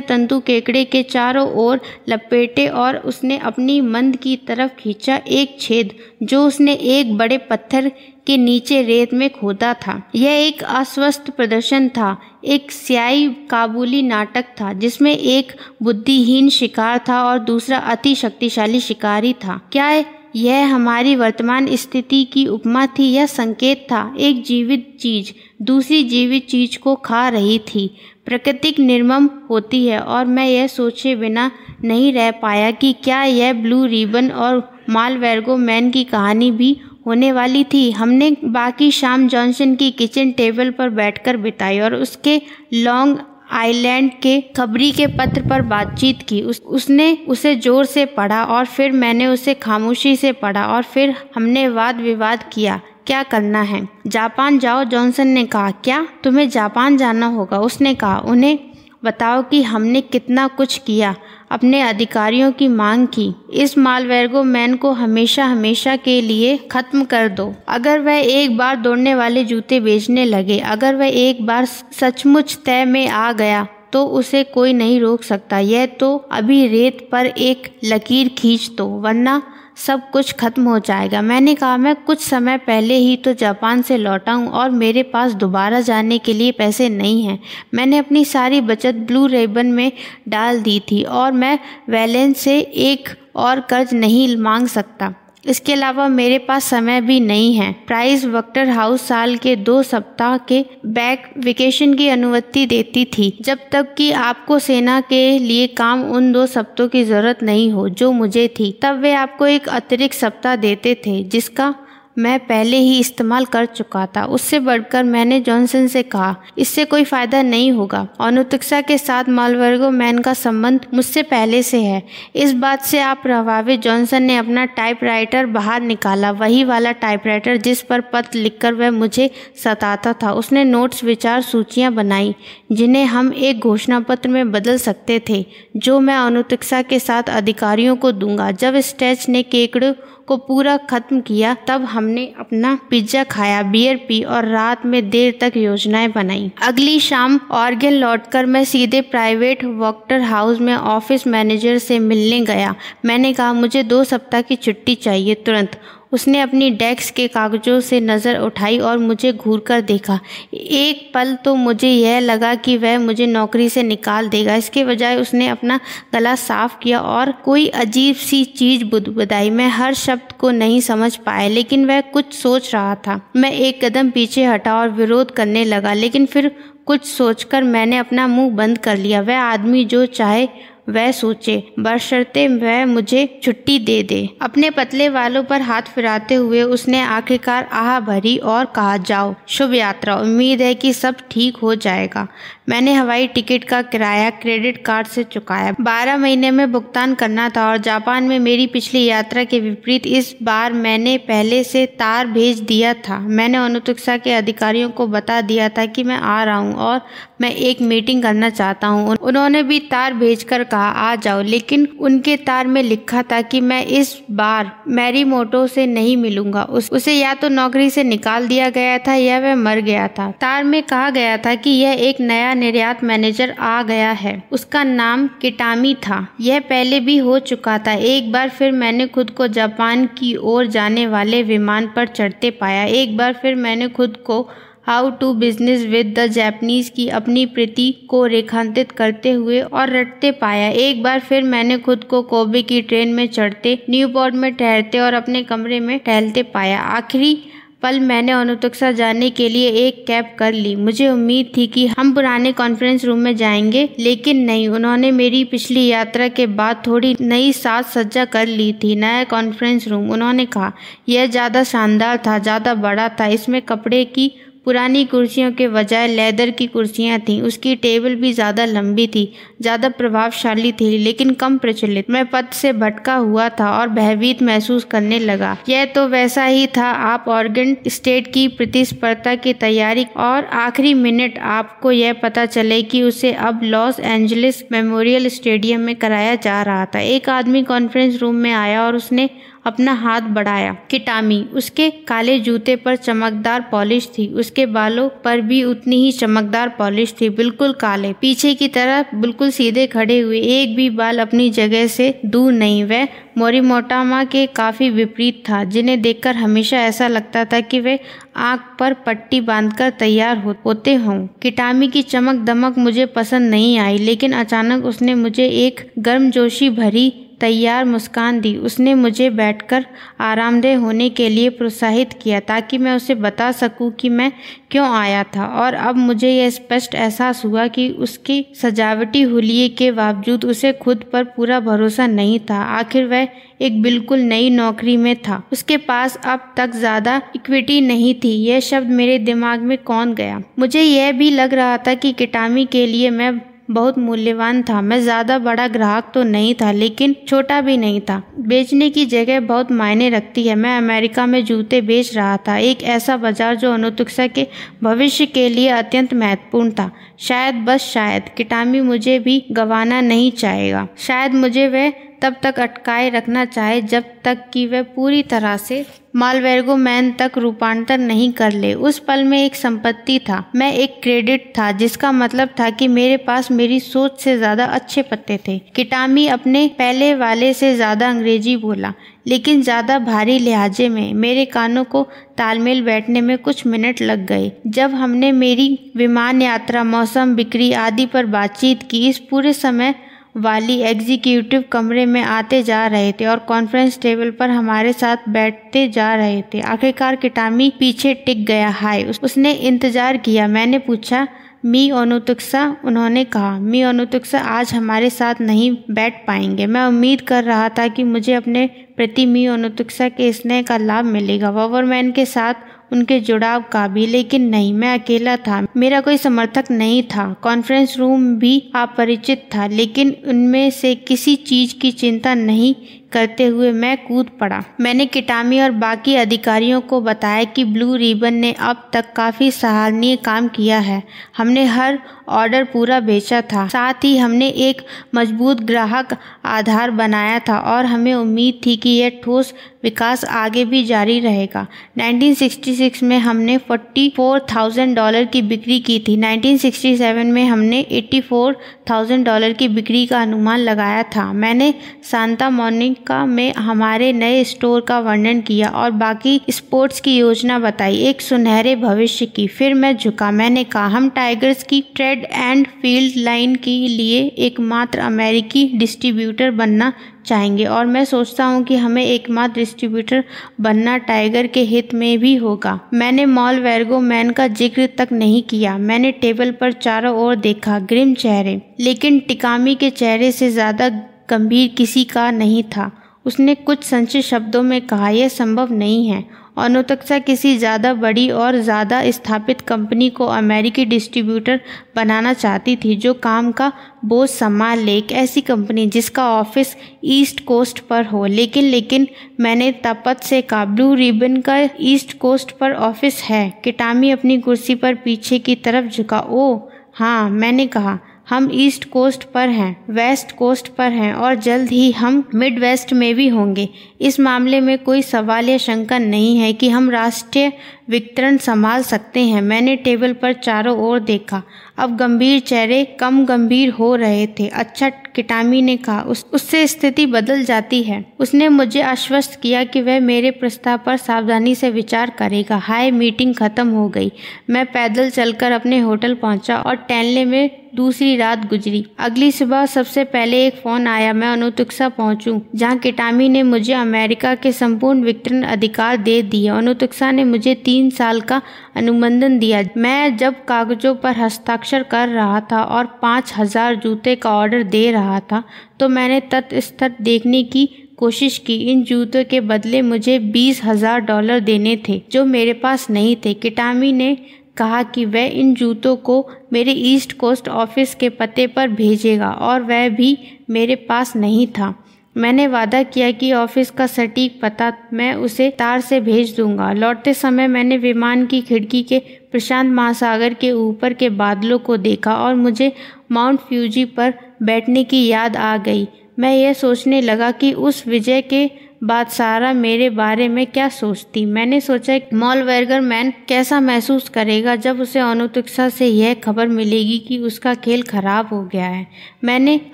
तंतु केकड़े के चारों ओर लपेटे और उसने अपनी मंद की तरफ़ खींचा एक छेद, जो उसने एक बड़े पत्थर के नीचे रेत में खोदा था। यह एक अस्वस्थ प्रदर्शन था। एक स्याही काबुली नाटक था, जिसमें एक बुद्धिहीन शिकार था और दूसरा अति शक्तिशाली शिकारी था। क्या यह हमारी वर्तमान स्थिति की उपमा थी? या संकेत था। एक जीवित चीज़, दूसरी जीवित चीज़ को खा रही थी। प्रकृतिक निर्मम होती है और मैं यह सोचे बिना नहीं रह पाया कि क्या यह ब्लू रिबन और मालवेर्गो मैन की कहानी भी होने वाली थी। हमने बाकी शाम जॉनसन की किचन टेबल पर बैठकर बिताई और उसके लॉन्ग आइलैंड के खबरी के पत्र पर बातचीत की। उस, उसने उसे ज़ोर से पढ़ा और फिर मैंने उसे खामोशी से पढ़ा और फिर हमने वाद विवाद किया। क्या करना है? जापान जाओ जॉनसन ने कहा। क्या? तुम्हें जापान जाना होगा। उसने कहा उन्हें बताओ कि हमने कितना कुछ किया। अपने अधिकारियों की मांग की। इस मालवेरगो मैन को हमेशा हमेशा के लिए खत्म कर दो। अगर वह एक बार दौड़ने वाले जूते बेचने लगे, अगर वह एक बार सचमुच तय में आ गया तो उसे कोई नहीं रोक सकता। यह तो अभी रेत पर एक लकीर खींच दो, वरना सब कुछ खत्म हो जाएगा। मैंने कहा, मैं कुछ समय पहले ही तो जापान से लौटा हूँ और मेरे पास दोबारा जाने के लिए पैसे नहीं हैं। मैंने अपनी सारी बचत ब्लू रेबन में डाल दी थी और मैं वैलेंस से एक और कर्ज नहीं मांग सकता। इसके अलावा मेरे पास समय भी नहीं है। प्राइस वक्टर हाउस साल के दो सप्ताह के बैक वेकेशन की अनुमति देती थी, जब तक कि आपको सेना के लिए काम उन दो सप्तों की ज़रूरत नहीं हो, जो मुझे थी। तब वे आपको एक अतिरिक्त सप्ताह देते थे, जिसका मैं पहले ही इस्तेमाल कर चुका था। उससे बढ़कर मैंने जॉनसन से कहा, इससे कोई फ़ायदा नहीं होगा। अनुतिक्षा के साथ मालवर्गो मैन का संबंध मुझसे पहले से है। इस बात से आप प्रभावित, जॉनसन ने अपना टाइपराइटर बाहर निकाला। वही वाला टाइपराइटर जिस पर पत्र लिखकर वह मुझे सताता था। उसने नोट्स, विचार, सूचियाँ बनाई, जिन्हें हम एक घोषणा पत्र में बदल सकते थे, जो मैं अनुतिक्षा के साथ अधिकारियों को दूँगा। जब स्टैच ने केकड़े को पूरा खत्म किया, तब हमने अपना पिज्जा खाया बियर पी और रात में देर तक योजनाएँ बनाई। अगली शाम ऑर्गन लौटकर मैं सीधे प्राइवेट वॉक्टर हाउस में ऑफ़िस मैनेजर से मिलने गया। मैंने कहा, मुझे दो सप्ताह की छुट्टी चाहिए तुरंत। उसने अपनी डेस्क के कागजों से नज़र उठाई और मुझे घूर कर देखा। एक पल तो मुझे यह लगा कि वह मुझे नौकरी से निकाल देगा। इसके बजाय उसने अपना गला साफ़ किया और कोई अजीब सी चीज़ बुदबुदाई मैं हर शब्द को नहीं समझ पाया, लेकिन वह कुछ सोच रहा था। मैं एक कदम पीछे हटा और विरोध करने लगा, लेकिन फिर कुछ सोचकर मैंने अपना मुँह बंद कर लिया। वह आदमी जो चाहे वह सोचे बशर्ते वह मुझे छुट्टी दे दे। अपने पतले वालों पर हाथ फिराते हुए उसने आखिरकार आह भरी और कहा, जाओ, शुभ यात्रा, उम्मीद है कि सब ठीक हो जाएगा। मैंने हवाई टिकट का किराया क्रेडिट कार्ड से चुकाया। बारह महीने में भुगतान करना था और जापान में मेरी पिछली यात्रा के विपरीत इस बार मैंने पहले से तार भेज दिया था। मैंने अनुतुक्षा के अधिकारियों को बता दिया था कि मैं आ रहा हूँ और मैं एक मीटिंग करना चाहता हूँ। उन्होंने भी तार भेजकर कहा आ जाओ। लेकिन उनके तार में लिखा था कि मैं इस बार मैरी मोटो से नहीं मिलूँगा। उस, उसे या तो नौकरी से निकाल दिया गया था या वह मर गया था। तार में कहा गया था कि यह एक नया निर्यात मैनेजर आ गया है। उसका नाम किटामी था। यह पहले भी हो चुका था। एक बार फिर मैंने खुद को जापान की ओर जाने वाले विमान पर चढ़ते पाया। एक बार फिर मैंने खुद को how to business with the Japanese की अपनी प्रति को रेखांकित करते हुए और रटते पाया। एक बार फिर मैंने खुद को कोबे की ट्रेन में चढ़ते न्यू में ठहरते और अपने कमरे में टहलते पाया। आखिरी पल मैंने अनुतक्षा जाने के लिए एक कैब कर ली। मुझे उम्मीद थी कि हम पुराने कॉन्फ्रेंस रूम में जाएँगे, लेकिन नहीं। उन्होंने मेरी पिछली यात्रा के बाद थोड़ी नई साज सज्जा कर ली थी। नया कॉन्फ्रेंस रूम उन्होंने कहा, यह ज़्यादा शानदार था, ज़्यादा बड़ा था। इसमें कपड़े की पुरानी कुर्सियों के बजाय लेदर की कुर्सियाँ थीं। उसकी टेबल भी ज़्यादा लंबी थी, ज़्यादा प्रभावशाली थी, लेकिन कम प्रचलित। मैं पद से भटका हुआ था और भयभीत महसूस करने लगा। यह तो वैसा ही था, आप ऑर्गन स्टेट की प्रतिस्पर्धा की तैयारी और आखिरी मिनट आपको यह पता चले कि उसे अब लॉस एंजलिस मेमोरियल स्टेडियम में कराया जा रहा था। एक आदमी कॉन्फ्रेंस रूम में आया और उसने अपना हाथ बढ़ाया। किटामी, उसके काले जूते पर चमकदार पॉलिश थी। उसके बालों पर भी उतनी ही चमकदार पॉलिश थी, बिल्कुल काले। पीछे की तरफ़ बिल्कुल सीधे खड़े हुए, एक भी बाल अपनी जगह से दूर नहीं। वह मोरिमोटामा के काफ़ी विपरीत था, जिन्हें देखकर हमेशा ऐसा लगता था कि वे आँख पर पट्टी बांधकर तैयार होते हों। किटामी की चमक दमक मुझे पसंद नहीं आई, लेकिन अचानक उसने मुझे एक गर्मजोशी भरी तैयार मुस्कान दी। उसने मुझे बैठकर आरामदेह होने के लिए प्रोत्साहित किया ताकि मैं उसे बता सकूँ कि मैं क्यों आया था। और अब मुझे यह स्पष्ट एहसास हुआ कि उसकी सजावटी हुलिये के बावजूद उसे खुद पर पूरा भरोसा नहीं था। आखिर वह एक बिल्कुल नई नौकरी में था। उसके पास अब तक ज़्यादा इक्विटी नहीं थी। यह शब्द मेरे दिमाग में कौन गया? मुझे यह भी लग रहा था कि किटामी के लिए मैं बहुत मूल्यवान था। मैं ज़्यादा बड़ा ग्राहक तो नहीं था, लेकिन छोटा भी नहीं था। बेचने की जगह बहुत मायने रखती है। मैं अमेरिका में जूते बेच रहा था। एक ऐसा बाज़ार जो अनुतुक्सा के भविष्य के लिए अत्यंत महत्वपूर्ण था। शायद बस शायद किटामी मुझे भी गवाना नहीं चाहेगा। शायद मुझे वह तब तक अटकाए रखना चाहे, जब तक कि वह पूरी तरह से मालवेर्गो मैन तक रूपांतर नहीं कर ले। उस पल में एक संपत्ति था। मैं एक क्रेडिट था, जिसका मतलब था कि मेरे पास मेरी सोच से ज़्यादा अच्छे पत्ते थे। किटामी अपने पहले वाले से ज़्यादा अंग्रेज़ी बोला, लेकिन ज़्यादा भारी लिहाजे में मेरे कानों को तालमेल बैठने में कुछ मिनट लग गए। जब हमने मेरी विमान यात्रा, मौसम, बिक्री आदि पर बातचीत की, इस पूरे समय वाली एग्जीक्यूटिव कमरे में आते जा रहे थे और कॉन्फ्रेंस टेबल पर हमारे साथ बैठते जा रहे थे। आखिरकार किटामी पीछे टिक गया। हाय उसने इंतज़ार किया। मैंने पूछा, मी अनुतुक्सा उन्होंने कहा, मी अनुतुक्सा आज हमारे साथ नहीं बैठ पाएँगे। मैं उम्मीद कर रहा था कि मुझे अपने प्रति मी अनुतुक्सा के स्नेह का लाभ मिलेगा। वॉवरमैन के साथ उनके जुड़ाव का भी लेकिन नहीं, मैं अकेला था। मेरा कोई समर्थक नहीं था। कॉन्फ्रेंस रूम भी अपरिचित था, लेकिन उनमें से किसी चीज़ की चिंता नहीं करते हुए मैं कूद पड़ा। मैंने किटामी और बाकी अधिकारियों को बताया कि ब्लू रिबन ने अब तक काफ़ी सराहनीय काम किया है। हमने हर ऑर्डर पूरा बेचा था। साथ ही हमने एक मज़बूत ग्राहक आधार बनाया था और हमें उम्मीद थी कि यह ठोस विकास आगे भी जारी रहेगा। 1966 में हमने 44,000 डॉलर की बिक्री की थी। 1967 में हमने 84,000 डॉलर की बिक्री का अनुमान लगाया था। मैंने सांता मोनिका में हमारे नए स्टोर का वर्णन किया और बाकी स्पोर्ट्स की योजना बताई। एक सुनहरे भविष्य की। फिर मैं झुका। मैंने कहा, हम टाइगर्स की ट्रेड एंड फ़ील्ड लाइन के लिए एकमात्र अमेरिकी डिस्ट्रीब्यूटर बनना चाहेंगे और मैं सोचता हूँ कि हमें एकमात्र डिस्ट्रीब्यूटर बनना टाइगर के हित में भी होगा। मैंने मॉल वेर्गो मैन का ज़िक्र तक नहीं किया। मैंने टेबल पर चारों ओर देखा। ग्रिम चेहरे। लेकिन टिकामी के चेहरे से ज़्यादा गंभीर किसी का नहीं था। उसने कुछ संचित शब्दों में कहा, यह संभव नहीं है। अनुतक्षा किसी ज़्यादा बड़ी और ज़्यादा स्थापित कंपनी को अमेरिकी डिस्ट्रीब्यूटर बनाना चाहती थी, जो काम का बोझ संभाल ले एक ऐसी कंपनी जिसका ऑफ़िस ईस्ट कोस्ट पर हो। लेकिन लेकिन, मैंने तपत से कहा, ब्लू रिबन का ईस्ट कोस्ट पर ऑफ़िस है। किटामी अपनी कुर्सी पर पीछे की तरफ़ झुका। ओ हाँ मैंने कहा। हम ईस्ट कोस्ट पर हैं, वेस्ट कोस्ट पर हैं और जल्द ही हम मिड वेस्ट में भी होंगे। इस मामले में कोई सवाल या शंका नहीं है कि हम राष्ट्रीय वितरण संभाल सकते हैं। मैंने टेबल पर चारों ओर देखा। अब गंभीर चेहरे कम गंभीर हो रहे थे। अच्छा किटामी ने कहा, उस, उससे स्थिति बदल जाती है। उसने मुझे आश्वस्त किया कि वह मेरे प्रस्ताव पर सावधानी से विचार करेगा। हाय, मीटिंग खत्म हो गई। मैं पैदल चलकर अपने होटल पहुँचा और टहलने में दूसरी रात गुजरी। अगली सुबह सबसे पहले एक फ़ोन आया। मैं अनुतुक्सा पहुंचूं, जहाँ किटामी ने मुझे अमेरिका के संपूर्ण वितरण अधिकार दे दिए। अनुतुक्सा ने मुझे तीन साल का अनुबंधन दिया। मैं जब कागजों पर हस्ताक्षर कर रहा था और पाँच हज़ार जूते का ऑर्डर दे रहा था तो मैंने तत्स्तर देखने की कोशिश की। इन जूतों के बदले मुझे बीस हज़ार डॉलर देने थे, जो मेरे पास नहीं थे। किटामी ने कहा कि वह इन जूतों को मेरे ईस्ट कोस्ट ऑफ़िस के पते पर भेजेगा और वह भी मेरे पास नहीं था। मैंने वादा किया कि ऑफ़िस का सटीक पता मैं उसे तार से भेज दूँगा। लौटते समय मैंने विमान की खिड़की के प्रशांत महासागर के ऊपर के बादलों को देखा और मुझे माउंट फ्यूजी पर बैठने की याद आ गई। मैं यह सोचने लगा कि उस विजय के बाद सारा मेरे बारे में क्या सोचती? मैंने सोचा मॉल वर्गर मैन कैसा महसूस करेगा जब उसे अनुतिक्षा से यह खबर मिलेगी कि उसका खेल खराब हो गया है। मैंने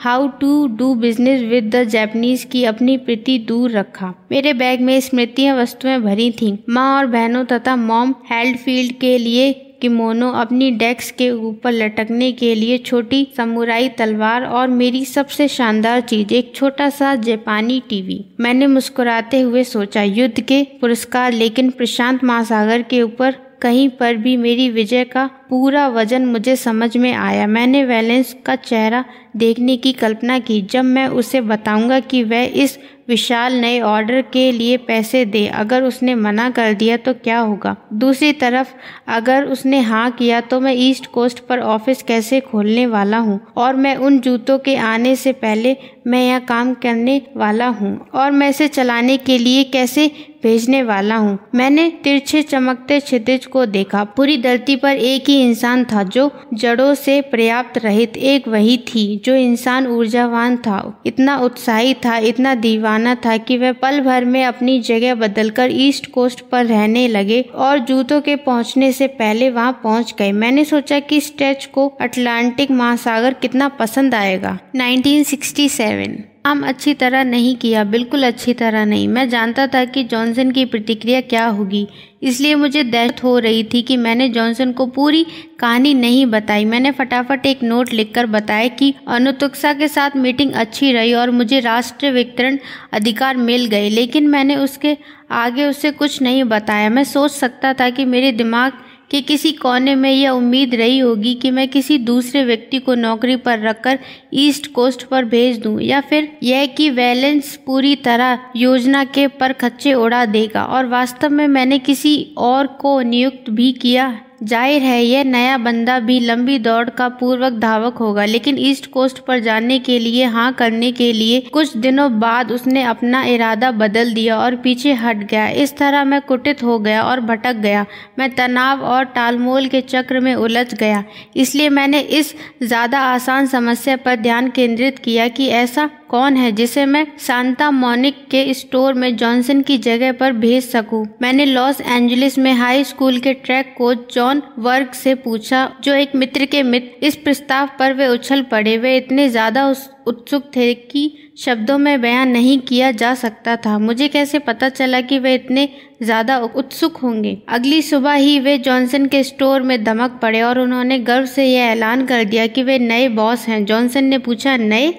how to do business with the Japanese की अपनी प्रीति दूर रखा। मेरे बैग में स्मृतियाँ वस्तुएँ भरी थीं। माँ और बहनों तथा मॉम हेल्डफील्ड के लिए किमोनो अपनी डेस्क के ऊपर लटकने के लिए छोटी समुराई तलवार और मेरी सबसे शानदार चीज़, एक छोटा सा जापानी टीवी। मैंने मुस्कुराते हुए सोचा, युद्ध के पुरस्कार, लेकिन प्रशांत महासागर के ऊपर कहीं पर भी मेरी विजय का पूरा वज़न मुझे समझ में आया। मैंने वैलेंस का चेहरा देखने की कल्पना की। जब मैं उसे बताऊँगा कि वह इस विशाल नए ऑर्डर के लिए पैसे दे, अगर उसने मना कर दिया तो क्या होगा? दूसरी तरफ़, अगर उसने हाँ किया तो मैं ईस्ट कोस्ट पर ऑफ़िस कैसे खोलने वाला हूँ? और मैं उन जूतों के आने से पहले मैं यहाँ काम करने वाला हूँ? और मैं इसे चलाने के लिए कैसे भेजने वाला हूँ। मैंने तिरछे चमकते क्षितिज को देखा। पूरी धरती पर एक ही इंसान था जो जड़ों से पर्याप्त रहित। एक वही थी जो इंसान ऊर्जावान था। इतना उत्साही था, इतना दीवाना था कि वह पल भर में अपनी जगह बदलकर ईस्ट कोस्ट पर रहने लगे और जूतों के पहुँचने से पहले वहाँ पहुँच गए। मैंने सोचा कि स्टेच को अटलांटिक महासागर कितना पसंद आएगा। 1967 काम अच्छी तरह नहीं किया, बिल्कुल अच्छी तरह नहीं। मैं जानता था कि जॉनसन की प्रतिक्रिया क्या होगी, इसलिए मुझे दहशत हो रही थी कि मैंने जॉनसन को पूरी कहानी नहीं बताई। मैंने फटाफट एक नोट लिखकर बताया कि अनुतुक्सा के साथ मीटिंग अच्छी रही और मुझे राष्ट्रीय वितरण अधिकार मिल गए, लेकिन मैंने उसके आगे उसे कुछ नहीं बताया। मैं सोच सकता था कि मेरे दिमाग कि किसी कोने में यह उम्मीद रही होगी कि मैं किसी दूसरे व्यक्ति को नौकरी पर रखकर ईस्ट कोस्ट पर भेज दूँ, या फिर यह कि वैलेंस पूरी तरह योजना के पर खच्चे उड़ा देगा। और वास्तव में मैंने किसी और को नियुक्त भी किया ज़ाहिर है, यह नया बंदा भी लंबी दौड़ का पूर्वक धावक होगा, लेकिन ईस्ट कोस्ट पर जाने के लिए हाँ करने के लिए कुछ दिनों बाद उसने अपना इरादा बदल दिया और पीछे हट गया। इस तरह मैं कुटित हो गया और भटक गया। मैं तनाव और टालमोल के चक्र में उलझ गया। इसलिए मैंने इस ज़्यादा आसान समस्या पर ध्यान केंद्रित किया कि ऐसा कौन है जिसे मैं सांता मोनिक के स्टोर में जॉनसन की जगह पर भेज सकूँ। मैंने लॉस एंजलिस में हाई स्कूल के ट्रैक कोच जॉन वर्ग से पूछा, जो एक मित्र के मित्र इस प्रस्ताव पर वे उछल पड़े। वे इतने ज़्यादा उत्सुक थे कि शब्दों में बयान नहीं किया जा सकता था। मुझे कैसे पता चला कि वे इतने ज़्यादा उत्सुक होंगे? अगली सुबह ही वे जॉनसन के स्टोर में धमक पड़े और उन्होंने गर्व से यह ऐलान कर दिया कि वे नए बॉस हैं। जॉनसन ने पूछा, नए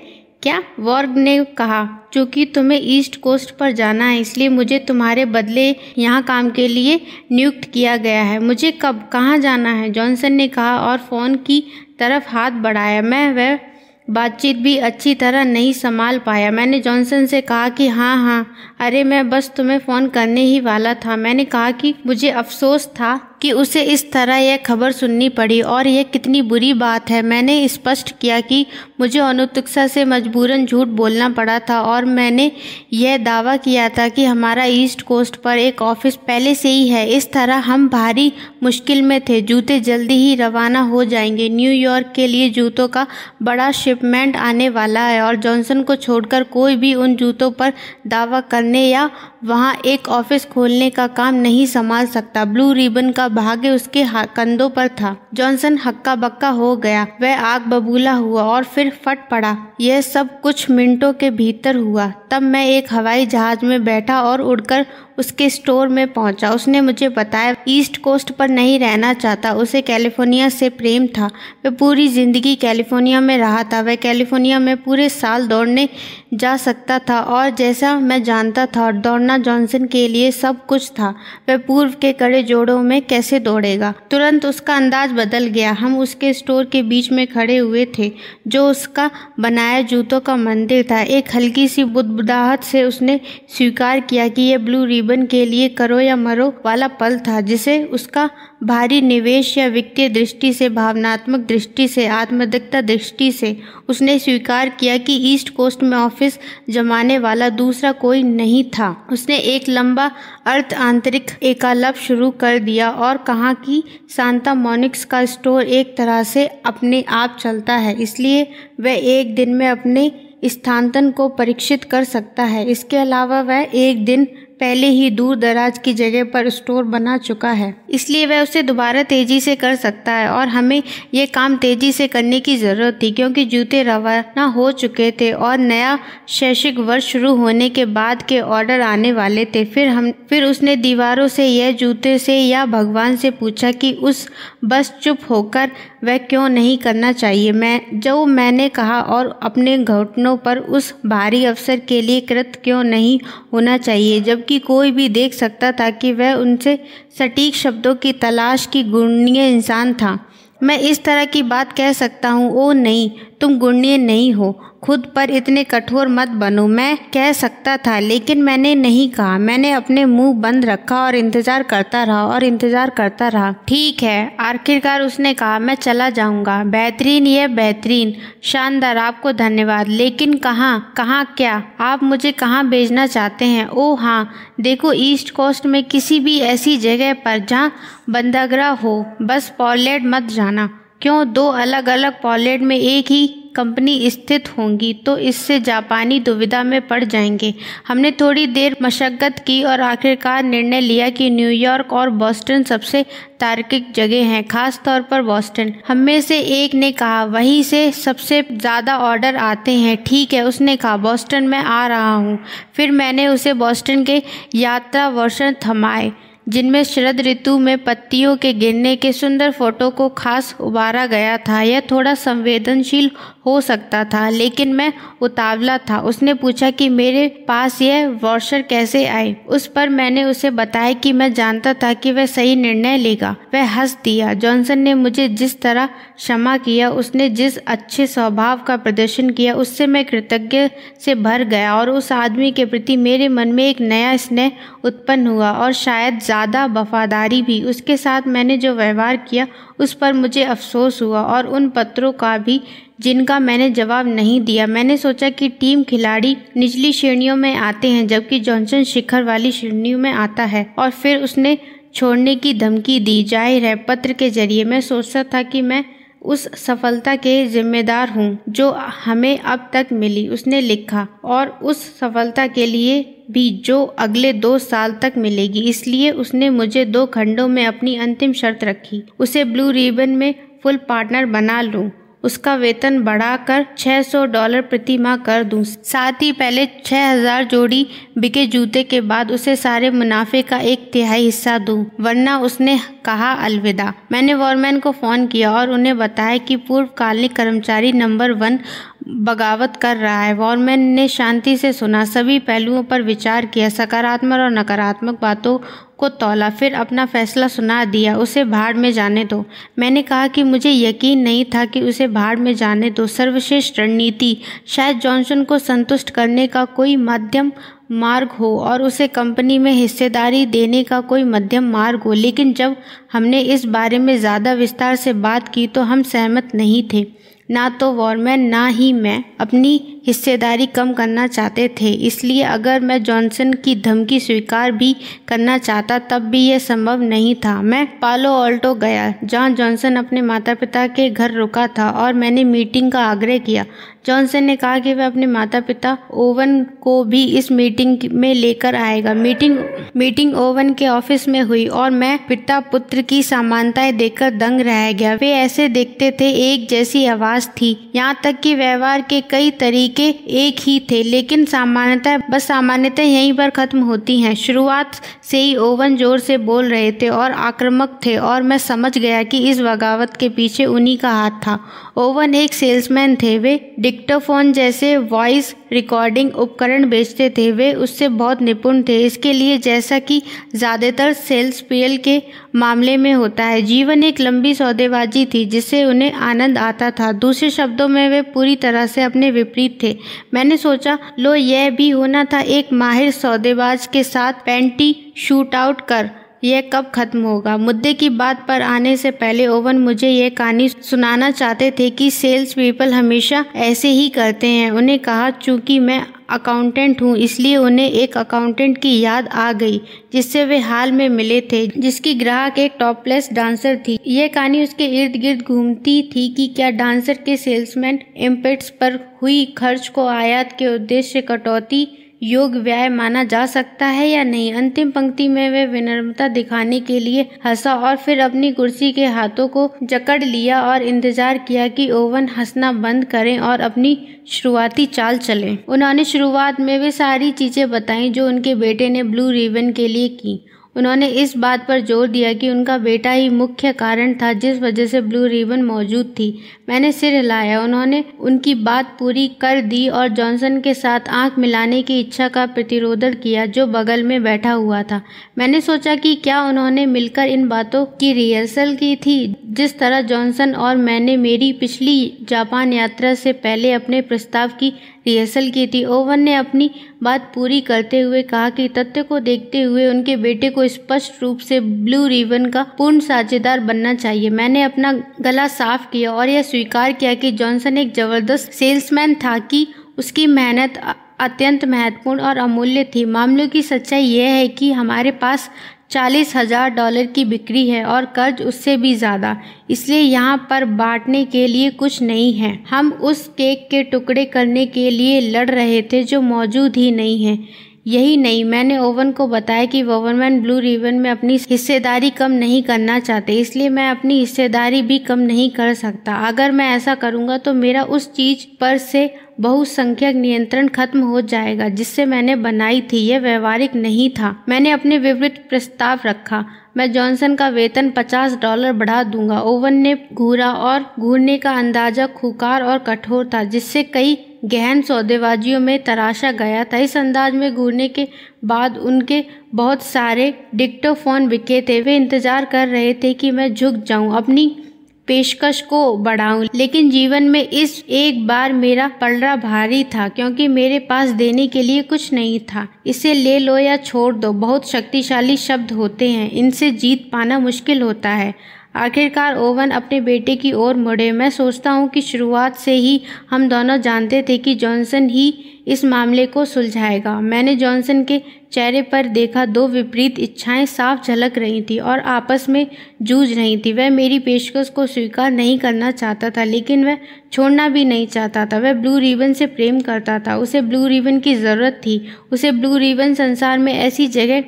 क्या? वॉर्ग ने कहा क्योंकि तुम्हें ईस्ट कोस्ट पर जाना है, इसलिए मुझे तुम्हारे बदले यहाँ काम के लिए नियुक्त किया गया है। मुझे कब, कहाँ जाना है? जॉनसन ने कहा, और फ़ोन की तरफ़ हाथ बढ़ाया। मैं वह बातचीत भी अच्छी तरह नहीं संभाल पाया। मैंने जॉनसन से कहा कि हाँ हाँ अरे, मैं बस तुम्हें फ़ोन करने ही वाला था। मैंने कहा कि मुझे अफसोस था कि उसे इस तरह यह खबर सुननी पड़ी, और यह कितनी बुरी बात है। मैंने स्पष्ट किया कि मुझे अनुत्सुकता से मजबूरन झूठ बोलना पड़ा था और मैंने यह दावा किया था कि हमारा ईस्ट कोस्ट पर एक ऑफ़िस पहले से ही है। इस तरह हम भारी मुश्किल में थे। जूते जल्दी ही रवाना हो जाएँगे। न्यूयॉर्क के लिए जूतों का बड़ा शिपमेंट आने वाला है और जॉनसन को छोड़कर कोई भी उन जूतों पर दावा करने या वहाँ एक ऑफ़िस खोलने का काम नहीं संभाल सकता। ब्लू रिबन का भाग्य उसके कंधों पर था। जॉनसन हक्का बक्का हो गया। वह आग बबूला हुआ और फिर फट पड़ा। यह सब कुछ मिनटों के भीतर हुआ। तब मैं एक हवाई जहाज़ में बैठा और उड़कर उसके स्टोर में पहुँचा। उसने मुझे बताया, ईस्ट कोस्ट पर नहीं रहना चाहता। उसे कैलिफ़ोर्निया से प्रेम था। वह पूरी ज़िंदगी कैलिफ़ोर्निया में रहा था। वह कैलिफ़ोर्निया में पूरे साल दौड़ने जा सकता था और जैसा मैं जानता था, दौड़ना जॉनसन के लिए सब कुछ था। वह पूर्व के कड़े जोड़ों में कैसे दौड़ेगा? तुरंत उसका अंदाज बदल गया। हम उसके स्टोर के बीच में खड़े हुए थे, जो उसका बनाया जूतों का मंदिर था। एक हल्की सी बुदबुदाहट से उसने स्वीकार किया कि यह ब्लू रिबन के लिए करो या मरो वाला पल था, जिसे उसका भारी निवेश या वित्तीय दृष्टि से, भावनात्मक दृष्टि से आत्मदिकता दृष्टि से उसने स्वीकार किया कि ईस्ट कोस्ट में ऑफ़िस जमाने वाला दूसरा कोई नहीं था। उसने एक लंबा अर्थ आंतरिक एकालप शुरू कर दिया और कहा कि सांता मोनिक्स का स्टोर एक तरह से अपने आप चलता है, इसलिए वह एक दिन में अपने स्थानांतरण को परीक्षित कर सकता है। इसके अलावा वह एक दिन पहले ही दूर दराज की जगह पर स्टोर बना चुका है। इसलिए वह उसे दोबारा तेज़ी से कर सकता है और हमें ये काम तेज़ी से करने की ज़रूरत थी, क्योंकि जूते रवाना हो चुके थे और नया शैक्षिक वर्ष शुरू होने के बाद के ऑर्डर आने वाले थे। फिर हम, फिर उसने दीवारों से यह जूते से या भगवान से पूछा कि उस बस चुप होकर वह क्यों नहीं करना चाहिए? मैं जो मैंने कहा और अपने घुटनों पर उस भारी अवसर के लिए कृत क्यों नहीं होना चाहिए? जबकि कोई भी देख सकता था कि वह उनसे सटीक शब्दों की तलाश की गुणनीय इंसान था। मैं इस तरह की बात कह सकता हूँ ओ नहीं, तुम गुणनीय नहीं हो। खुद पर इतने कठोर मत बनो। मैं कह सकता था, लेकिन मैंने नहीं कहा। मैंने अपने मुँह बंद रखा और इंतज़ार करता रहा और इंतज़ार करता रहा। ठीक है, आखिरकार उसने कहा, मैं चला जाऊँगा। बेहतरीन यह बेहतरीन। शानदार, आपको धन्यवाद। लेकिन कहाँ कहाँ क्या? आप मुझे कहाँ भेजना चाहते हैं? ओ हाँ देखो, ईस्ट कोस्ट में किसी भी ऐसी जगह पर जहाँ बंदागरा हो, बस पॉलेट मत जाना। क्यों? दो अलग अलग पॉलेट में एक ही कंपनी स्थित होंगी तो इससे जापानी दुविधा में पड़ जाएँगे। हमने थोड़ी देर मशक्क़त की और आखिरकार निर्णय लिया कि न्यूयॉर्क और बॉस्टन सबसे तार्किक जगह हैं, खास तौर पर बॉस्टन। हम में से एक ने कहा, वहीं से सबसे ज़्यादा ऑर्डर आते हैं। ठीक है, उसने कहा। बॉस्टन में आ रहा हूँ। फिर मैंने उसे बॉस्टन के यात्रा वर्षण थमाए, जिनमें शरद ऋतु में पत्तियों के गिरने के सुंदर फ़ोटो को खास उबारा गया था। यह थोड़ा संवेदनशील हो सकता था, लेकिन मैं उतावला था। उसने पूछा कि मेरे पास यह वॉशर कैसे आए उस पर मैंने उसे बताया कि मैं जानता था कि वह सही निर्णय लेगा। वह हंस दिया। जॉनसन ने मुझे जिस तरह क्षमा किया, उसने जिस अच्छे स्वभाव का प्रदर्शन किया, उससे मैं कृतज्ञ से भर गया और उस आदमी के प्रति मेरे मन में एक नया स्नेह उत्पन्न हुआ और शायद ज़्यादा वफादारी भी। उसके साथ मैंने जो व्यवहार किया, उस पर मुझे अफसोस हुआ और उन पत्रों का भी जिनका मैंने जवाब नहीं दिया। मैंने सोचा कि टीम खिलाड़ी निचली श्रेणियों में आते हैं, जबकि जॉनसन शिखर वाली श्रेणियों में आता है, और फिर उसने छोड़ने की धमकी दी। ज़ाहिर है, पत्र के ज़रिए मैं सोचता था कि मैं उस सफलता के जिम्मेदार हूँ, जो हमें अब तक मिली, उसने लिखा, और उस सफलता के लिए भी जो अगले दो साल तक मिलेगी। इसलिए उसने मुझे दो खंडों में अपनी अंतिम शर्त रखी, उसे ब्लू रिबन में फुल पार्टनर बना लूँ। उसका वेतन बढ़ाकर 600 डॉलर प्रति माह कर दूँ। साथ ही पहले 6000 जोड़ी बिके जूते के बाद उसे सारे मुनाफे का एक तिहाई हिस्सा दूँ, वरना उसने कहा अलविदा। मैंने वॉरमैन को फ़ोन किया और उन्हें बताया कि पूर्वकालिक कर्मचारी नंबर वन बगावत कर रहा है। वॉरमैन ने शांति से सुना। सभी पहलुओं पर विचार किया। सकारात्मक और नकारात्मक बातों को तोला। फिर अपना फैसला सुना दिया। उसे भाड़ में जाने दो। मैंने कहा कि मुझे यकीन नहीं था कि उसे भाड़ में जाने दो। सर्वश्रेष्ठ रणनीति। शायद जॉनसन को संतुष्ट करने का कोई माध्यम मार्ग हो और उसे कंपनी में हिस्सेदारी देने का कोई मध्यम मार्ग हो। लेकिन जब हमने इस बारे में ज़्यादा विस्तार से बात की तो हम सहमत नहीं थे। ना तो वॉरमैन ना ही मैं अपनी हिस्सेदारी कम करना चाहते थे। इसलिए अगर मैं जॉनसन की धमकी स्वीकार भी करना चाहता, तब भी यह संभव नहीं था। मैं पालो ऑल्टो गया, जहाँ जॉनसन अपने माता पिता के घर रुका था और मैंने मीटिंग का आग्रह किया। जॉनसन ने कहा कि वह अपने माता पिता ओवन को भी इस मीटिंग में लेकर आएगा। मीटिंग मीटिंग ओवन के ऑफ़िस में हुई और मैं पिता पुत्र की समानताएँ देखकर दंग रह गया। वे ऐसे देखते थे, एक जैसी आवाज़ थी। यहाँ तक कि व्यवहार के कई तरीके तरीके एक ही थे, लेकिन सामान्यतः, बस सामान्यतः यहीं पर खत्म होती हैं। शुरुआत से ही ओवन ज़ोर से बोल रहे थे और आक्रामक थे, और मैं समझ गया कि इस बगावत के पीछे उन्हीं का हाथ था। ओवन एक सेल्समैन थे, वे डिक्टोफोन जैसे वॉइस रिकॉर्डिंग उपकरण बेचते थे। वे उससे बहुत निपुण थे। इसके लिए जैसा कि ज़्यादातर सेल्स पीएल के मामले में होता है। जीवन एक लंबी सौदेबाजी थी, जिससे उन्हें आनंद आता था। दूसरे शब्दों में, वे पूरी तरह से अपने विपरीत थे। मैंने सोचा, लो, यह भी होना था एक माहिर सौदेबाज के साथ पेंटी शूट आउट कर। यह कब खत्म होगा? मुद्दे की बात पर आने से पहले ओवन मुझे यह कहानी सुनाना चाहते थे कि सेल्स पीपल हमेशा ऐसे ही करते हैं। उन्हें कहा, चूँकि मैं अकाउंटेंट हूँ, इसलिए उन्हें एक अकाउंटेंट की याद आ गई, जिससे वे हाल में मिले थे, जिसकी ग्राहक एक टॉपलेस डांसर थी। यह कहानी उसके इर्द गिर्द घूमती थी कि क्या डांसर के सेल्समैन इम्पेट्स पर हुई खर्च को आयात के उद्देश्य कटौती योग व्याय माना जा सकता है या नहीं? अंतिम पंक्ति में वे विनम्रता दिखाने के लिए हंसा और फिर अपनी कुर्सी के हाथों को जकड़ लिया और इंतज़ार किया कि ओवन हंसना बंद करें और अपनी शुरुआती चाल चलें। उन्होंने शुरुआत में वे सारी चीज़ें बताई जो उनके बेटे ने ब्लू रिबन के लिए की। उन्होंने इस बात पर ज़ोर दिया कि उनका बेटा ही मुख्य कारण था जिस वजह से ब्लू रिबन मौजूद थी। मैंने सिर हिलाया। उन्होंने उनकी बात पूरी कर दी और जॉनसन के साथ आँख मिलाने की इच्छा का प्रतिरोधन किया जो बगल में बैठा हुआ था। मैंने सोचा कि क्या उन्होंने मिलकर इन बातों की रिहर्सल की थी? जिस तरह जॉनसन और मैंने मेरी पिछली जापान यात्रा से पहले अपने प्रस्ताव की रिहर्सल की थी। ओवन ने अपनी बात पूरी करते हुए कहा कि तथ्य को देखते हुए उनके बेटे को स्पष्ट रूप से ब्लू रिबन का पूर्ण साझेदार बनना चाहिए। मैंने अपना गला साफ़ किया और यह स्वीकार किया कि जॉनसन एक ज़बरदस्त सेल्समैन था कि उसकी मेहनत अत्यंत महत्वपूर्ण और अमूल्य थी। मामलों की सच्चाई यह है कि हमारे पास चालीस हज़ार डॉलर की बिक्री है और कर्ज उससे भी ज़्यादा, इसलिए यहाँ पर बांटने के लिए कुछ नहीं है। हम उस केक के टुकड़े करने के लिए लड़ रहे थे जो मौजूद ही नहीं है। यही नहीं, मैंने ओवन को बताया कि वोवरमैन ब्लू रिबन में अपनी हिस्सेदारी कम नहीं करना चाहते, इसलिए मैं अपनी हिस्सेदारी भी कम नहीं कर सकता। अगर मैं ऐसा करूँगा तो मेरा उस चीज़ पर से बहुसंख्यक नियंत्रण खत्म हो जाएगा, जिससे मैंने बनाई थी, यह व्यवहारिक नहीं था। मैंने अपने विवृत प्रस्ताव रखा। मैं जॉनसन का वेतन 50 डॉलर बढ़ा दूँगा। ओवन ने घूरा और घूरने का अंदाज़ा खुकार और कठोर था, जिससे कई गहन सौदेबाजियों में तराशा गया था। इस अंदाज में घूरने के बाद उनके बहुत सारे डिक्टोफोन बिके थे। वे इंतज़ार कर रहे थे कि मैं झुक जाऊँ। अपनी पेशकश को बढ़ाऊं। लेकिन जीवन में इस एक बार मेरा पलड़ा भारी था, क्योंकि मेरे पास देने के लिए कुछ नहीं था। इसे ले लो या छोड़ दो। बहुत शक्तिशाली शब्द होते हैं। इनसे जीत पाना मुश्किल होता है। आखिरकार ओवन अपने बेटे की ओर मुड़े। मैं सोचता हूँ कि शुरुआत से ही हम दोनों जानते थे कि जॉनसन ही इस मामले को सुलझाएगा। मैंने जॉनसन के चेहरे पर देखा दो विपरीत इच्छाएँ साफ़ झलक रही थी और आपस में जूझ रही थी। वह मेरी पेशकश को स्वीकार नहीं करना चाहता था, लेकिन वह छोड़ना भी नहीं चाहता था। वह ब्लू रिबन से प्रेम करता था। उसे ब्लू रिबन की ज़रूरत थी। उसे ब्लू रिबन संसार में ऐसी जगह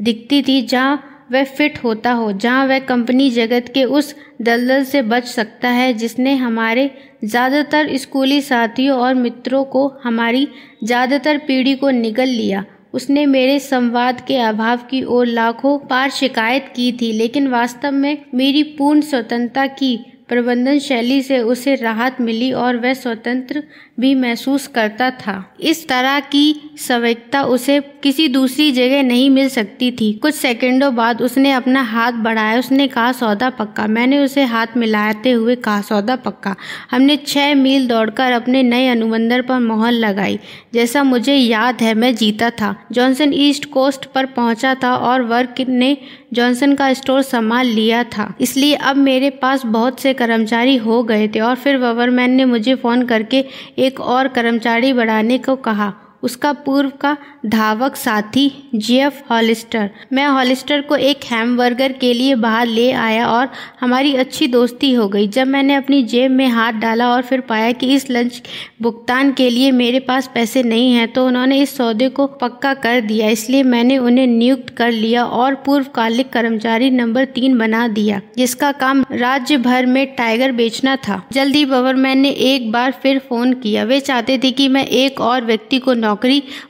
दिखती थी जहाँ वह फिट होता हो, जहाँ वह कंपनी जगत के उस दलदल से बच सकता है, जिसने हमारे ज़्यादातर स्कूली साथियों और मित्रों को हमारी ज़्यादातर पीढ़ी को निगल लिया। उसने मेरे संवाद के अभाव की ओर लाखों बार शिकायत की थी, लेकिन वास्तव में मेरी पूर्ण स्वतंत्रता की प्रबंधन शैली से उसे राहत मिली और वह स्वतंत्र भी महसूस करता था। इस तरह की सवैकता उसे किसी दूसरी जगह नहीं मिल सकती थी। कुछ सेकंडों बाद उसने अपना हाथ बढ़ाया। उसने कहा, सौदा पक्का। मैंने उसे हाथ मिलाते हुए कहा, सौदा पक्का। हमने छः मील दौड़कर अपने नए अनुबंधन पर मोहर लगाई। जैसा मुझे याद है, मैं जीता था। जॉनसन ईस्ट कोस्ट पर पहुँचा था और वर्क ने जॉनसन का स्टोर संभाल लिया था। इसलिए अब मेरे पास बहुत से कर्मचारी हो गए थे और फिर ववरमैन ने मुझे फ़ोन करके एक और कर्मचारी बढ़ाने को कहा। उसका पूर्व का धावक साथी जेफ हॉलिस्टर। मैं हॉलिस्टर को एक हैमबर्गर के लिए बाहर ले आया और हमारी अच्छी दोस्ती हो गई। जब मैंने अपनी जेब में हाथ डाला और फिर पाया कि इस लंच भुगतान के लिए मेरे पास पैसे नहीं हैं तो उन्होंने इस सौदे को पक्का कर दिया। इसलिए मैंने उन्हें नियुक्त कर लिया और पूर्वकालिक कर्मचारी नंबर तीन बना दिया, जिसका काम राज्य भर में टाइगर बेचना था। जल्दी गवर्नमेंट ने एक बार फिर फ़ोन किया। वे चाहते थे कि मैं एक और व्यक्ति को नौकरी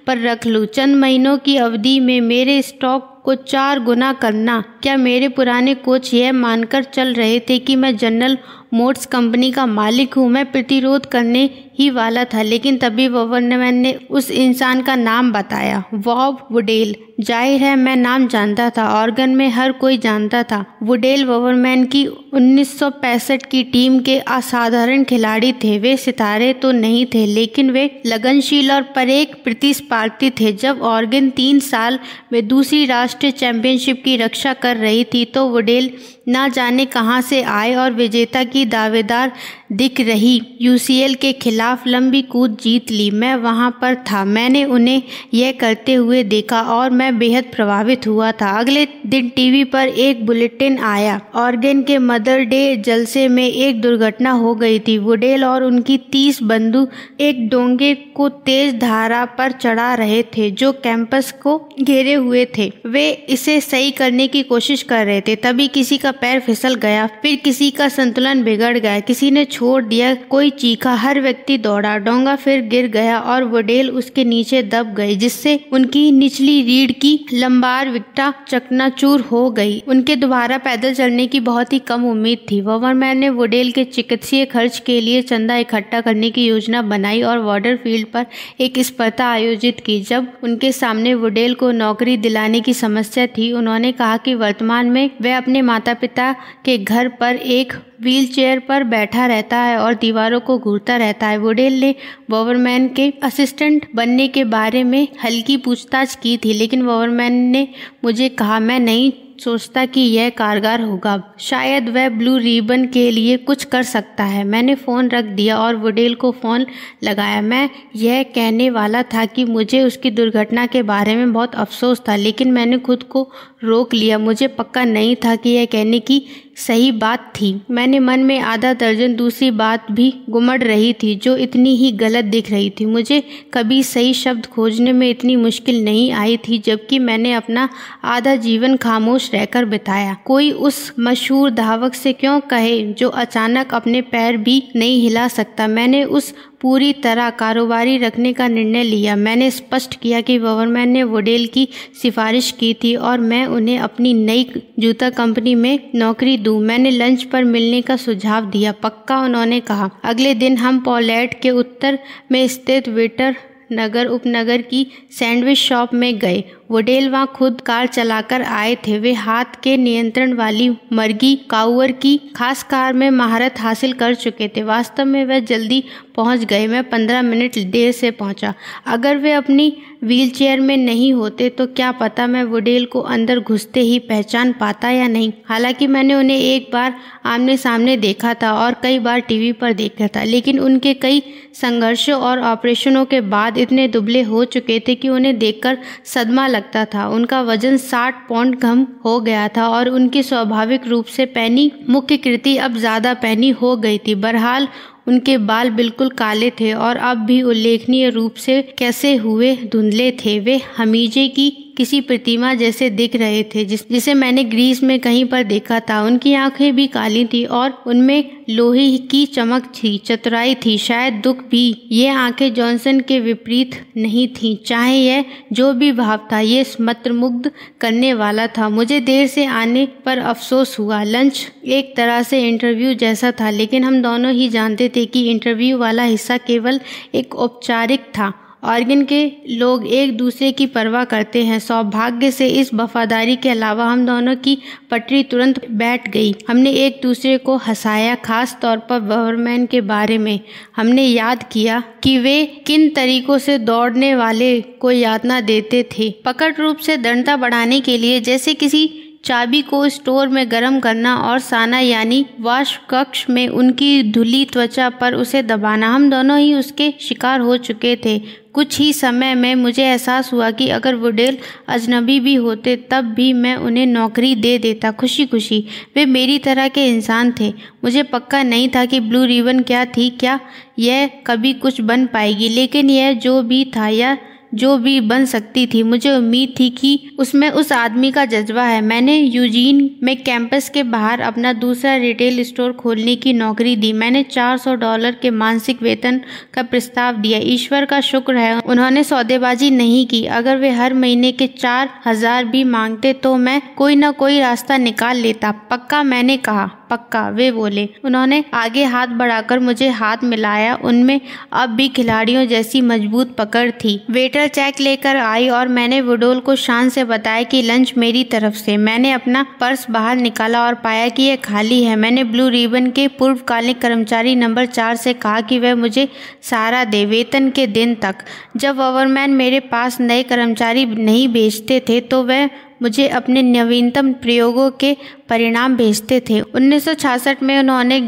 पर रख लूँ। चंद महीनों की अवधि में मेरे स्टॉक को चार गुना करना। क्या मेरे पुराने कोच यह मानकर चल रहे थे कि मैं जनरल मोट्स कंपनी का मालिक हूँ? मैं प्रतिरोध करने ही वाला था, लेकिन तभी गवर्नमेंट ने उस इंसान का नाम बताया। वॉब वुडेल। ज़ाहिर है, मैं नाम जानता था, ऑर्गन में हर कोई जानता था। वुडेल गवर्नमेंट की 1965 की टीम के असाधारण खिलाड़ी थे। वे सितारे तो नहीं थे, लेकिन वे लगनशील और परेक प्रतिस्पर्धी थे। जब ऑर्गन तीन साल में दूसरी राष्ट्रीय चैंपियनशिप की रक्षा कर रही थी तो वुडेल ना जाने कहाँ से आए और विजेता की दावेदार दिख रही। यूसीएल के खिलाफ लंबी कूद जीत ली। मैं वहाँ पर था। मैंने उन्हें यह करते हुए देखा और मैं बेहद प्रभावित हुआ था। अगले दिन टीवी पर एक बुलेटिन आया। ऑर्गेन के मदर डे जलसे में एक दुर्घटना हो गई थी। वुडेल और उनकी तीस बंदूक एक डोंगे को तेज धारा पर चढ़ा रहे थे, जो कैंपस को घेरे हुए थे। वे इसे सही करने की कोशिश कर रहे थे। तभी किसी का पैर फिसल गया, फिर किसी का संतुलन बिगड़ गया। किसी ने छोड़ दिया, कोई चीखा। हर व्यक्ति दौड़ा, डोंगा फिर गिर गया और वडेल उसके नीचे दब गई, जिससे उनकी निचली रीढ़ की लंबार विकटा चकनाचूर हो गई। उनके दोबारा पैदल चलने की बहुत ही कम उम्मीद थी। वॉवरमैन ने वुडेल के चिकित्सीय खर्च के लिए चंदा इकट्ठा करने की योजना बनाई और वॉर्डर फ़ील्ड पर एक स्पर्धा आयोजित की, जब उनके सामने वुडेल को नौकरी दिलाने की समस्या थी। उन्होंने कहा कि वर्तमान में वह अपने माता पिता के घर पर एक व्हीलचेयर पर बैठा रहता है और दीवारों को घूरता रहता है। वुडेल ने वॉवरमैन के असिस्टेंट बनने के बारे में हल्की पूछताछ की थी, लेकिन वॉवरमैन ने मुझे कहा, मैं नहीं सोचता कि यह कारगर होगा। शायद वह ब्लू रिबन के लिए कुछ कर सकता है। मैंने फ़ोन रख दिया और वुडेल को फ़ोन लगाया। मैं यह कहने वाला था कि मुझे उसकी दुर्घटना के बारे में बहुत अफसोस था, लेकिन मैंने खुद को रोक लिया। मुझे पक्का नहीं था कि यह कहने की सही बात थी। मैंने मन में आधा दर्जन दूसरी बात भी गुमड़ रही थी, जो इतनी ही गलत दिख रही थी। मुझे कभी सही शब्द खोजने में इतनी मुश्किल नहीं आई थी, जबकि मैंने अपना आधा जीवन खामोश रहकर बिताया। कोई उस मशहूर धावक से क्यों कहे जो अचानक अपने पैर भी नहीं हिला सकता? मैंने उस पूरी तरह कारोबारी रखने का निर्णय लिया। मैंने स्पष्ट किया कि गवर्नमेंट ने वोडेल की सिफारिश की थी और मैं उन्हें अपनी नई जूता कंपनी में नौकरी दूँ। मैंने लंच पर मिलने का सुझाव दिया। पक्का उन्होंने कहा। अगले दिन हम पॉलेट के उत्तर में स्थित वेटर नगर उपनगर की सैंडविच शॉप में गए। वोडेल वहाँ खुद कार चलाकर आए थे। वे हाथ के नियंत्रण वाली मर्गी काउर की खास कार में महारत हासिल कर चुके थे। वास्तव में वह जल्दी पहुँच गए। मैं पंद्रह मिनट देर से पहुँचा। अगर वे अपनी व्हीलचेयर में नहीं होते तो क्या पता मैं वुडेल को अंदर घुसते ही पहचान पाता या नहीं। हालाँकि मैंने उन्हें एक बार आमने सामने देखा था और कई बार टीवी पर देखा था, लेकिन उनके कई संघर्षों और ऑपरेशनों के बाद इतने दुबले हो चुके थे कि उन्हें देखकर सदमा लगता था। उनका वज़न साठ पौंड कम हो गया था और उनकी स्वाभाविक रूप से पहनी मुख्य कृति अब ज़्यादा पहनी हो गई थी। बहरहाल, उनके बाल बिल्कुल काले थे और अब भी उल्लेखनीय रूप से कैसे हुए धुंधले थे। वे हमीजे की किसी प्रतिमा जैसे दिख रहे थे, जिस जिसे मैंने ग्रीस में कहीं पर देखा था। उनकी आँखें भी काली थी और उनमें लोहे की चमक थी, चतुराई थी। शायद दुख भी। ये आँखें जॉनसन के विपरीत नहीं थी। चाहे यह जो भी भाव था, ये मंत्रमुग्ध करने वाला था। मुझे देर से आने पर अफसोस हुआ। लंच एक तरह से इंटरव्यू जैसा था, लेकिन हम दोनों ही जानते थे कि इंटरव्यू वाला हिस्सा केवल एक औपचारिक था। ऑर्गन के लोग एक दूसरे की परवाह करते हैं। सौभाग्य से इस वफादारी के अलावा हम दोनों की पटरी तुरंत बैठ गई। हमने एक दूसरे को हंसाया, खास तौर पर गवर्नमेंट के बारे में। हमने याद किया कि वे किन तरीकों से दौड़ने वाले को यातना देते थे। पकड़ रूप से दंडता बढ़ाने के लिए जैसे किसी चाबी को स्टोर में गर्म करना और साना यानी वाश कक्ष में उनकी धुली त्वचा पर उसे दबाना। हम दोनों ही उसके शिकार हो चुके थे। कुछ ही समय में मुझे एहसास हुआ कि अगर वुडेल अजनबी भी होते, तब भी मैं उन्हें नौकरी दे देता खुशी खुशी वे मेरी तरह के इंसान थे। मुझे पक्का नहीं था कि ब्लू रिबन क्या थी, क्या यह कभी कुछ बन पाएगी, लेकिन यह जो भी था, यह जो भी बन सकती थी। मुझे उम्मीद थी कि उसमें उस आदमी का जज्बा है। मैंने यूजीन में कैंपस के बाहर अपना दूसरा रिटेल स्टोर खोलने की नौकरी दी। मैंने 400 डॉलर के मानसिक वेतन का प्रस्ताव दिया। ईश्वर का शुक्र है, उन्होंने सौदेबाजी नहीं की। अगर वे हर महीने के चार हज़ार भी मांगते तो मैं कोई ना कोई रास्ता निकाल लेता। पक्का मैंने कहा। पक्का। वे बोले, उन्होंने आगे हाथ बढ़ाकर मुझे हाथ मिलाया। उनमें अब भी खिलाड़ियों जैसी मज़बूत पकड़ थी। वेटर चेक लेकर आई और मैंने वुडोल को शान से बताया कि लंच मेरी तरफ़ से। मैंने अपना पर्स बाहर निकाला और पाया कि यह खाली है। मैंने ब्लू रिबन के पूर्वकालिक कर्मचारी नंबर चार से कहा कि वह मुझे सहारा दे वेतन के दिन तक। जब ओवरमैन मेरे पास नए कर्मचारी नहीं भेजते थे तो वह मुझे अपने नवीनतम प्रयोगों के परिणाम भेजते थे। उन्नीस सौ छियासठ में उन्होंने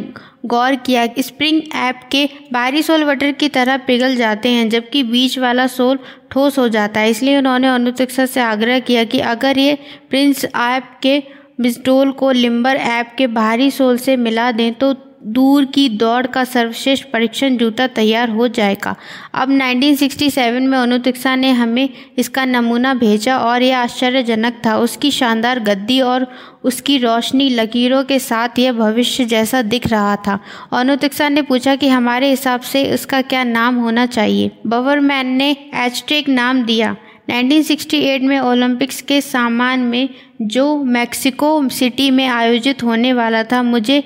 गौर किया स्प्रिंग ऐप के बाहरी सोल वटर की तरह पिघल जाते हैं, जबकि बीच वाला सोल ठोस हो जाता है। इसलिए उन्होंने अनुतिक्षा से आग्रह किया कि अगर ये प्रिंस ऐप के बिस्टोल को लिम्बर ऐप के बाहरी सोल से मिला दें तो दूर की दौड़ का सर्वश्रेष्ठ परीक्षण जूता तैयार हो जाएगा। अब 1967 में अनुतिक्षा ने हमें इसका नमूना भेजा और यह आश्चर्यजनक था। उसकी शानदार गद्दी और उसकी रोशनी लकीरों के साथ यह भविष्य जैसा दिख रहा था। अनुतिक्षा ने पूछा कि हमारे हिसाब से इसका क्या नाम होना चाहिए? बवरमैन ने एचटेक नाम दिया। 1968 में ओलंपिक्स के सामान में जो मैक्सिको सिटी में आयोजित होने वाला था, मुझे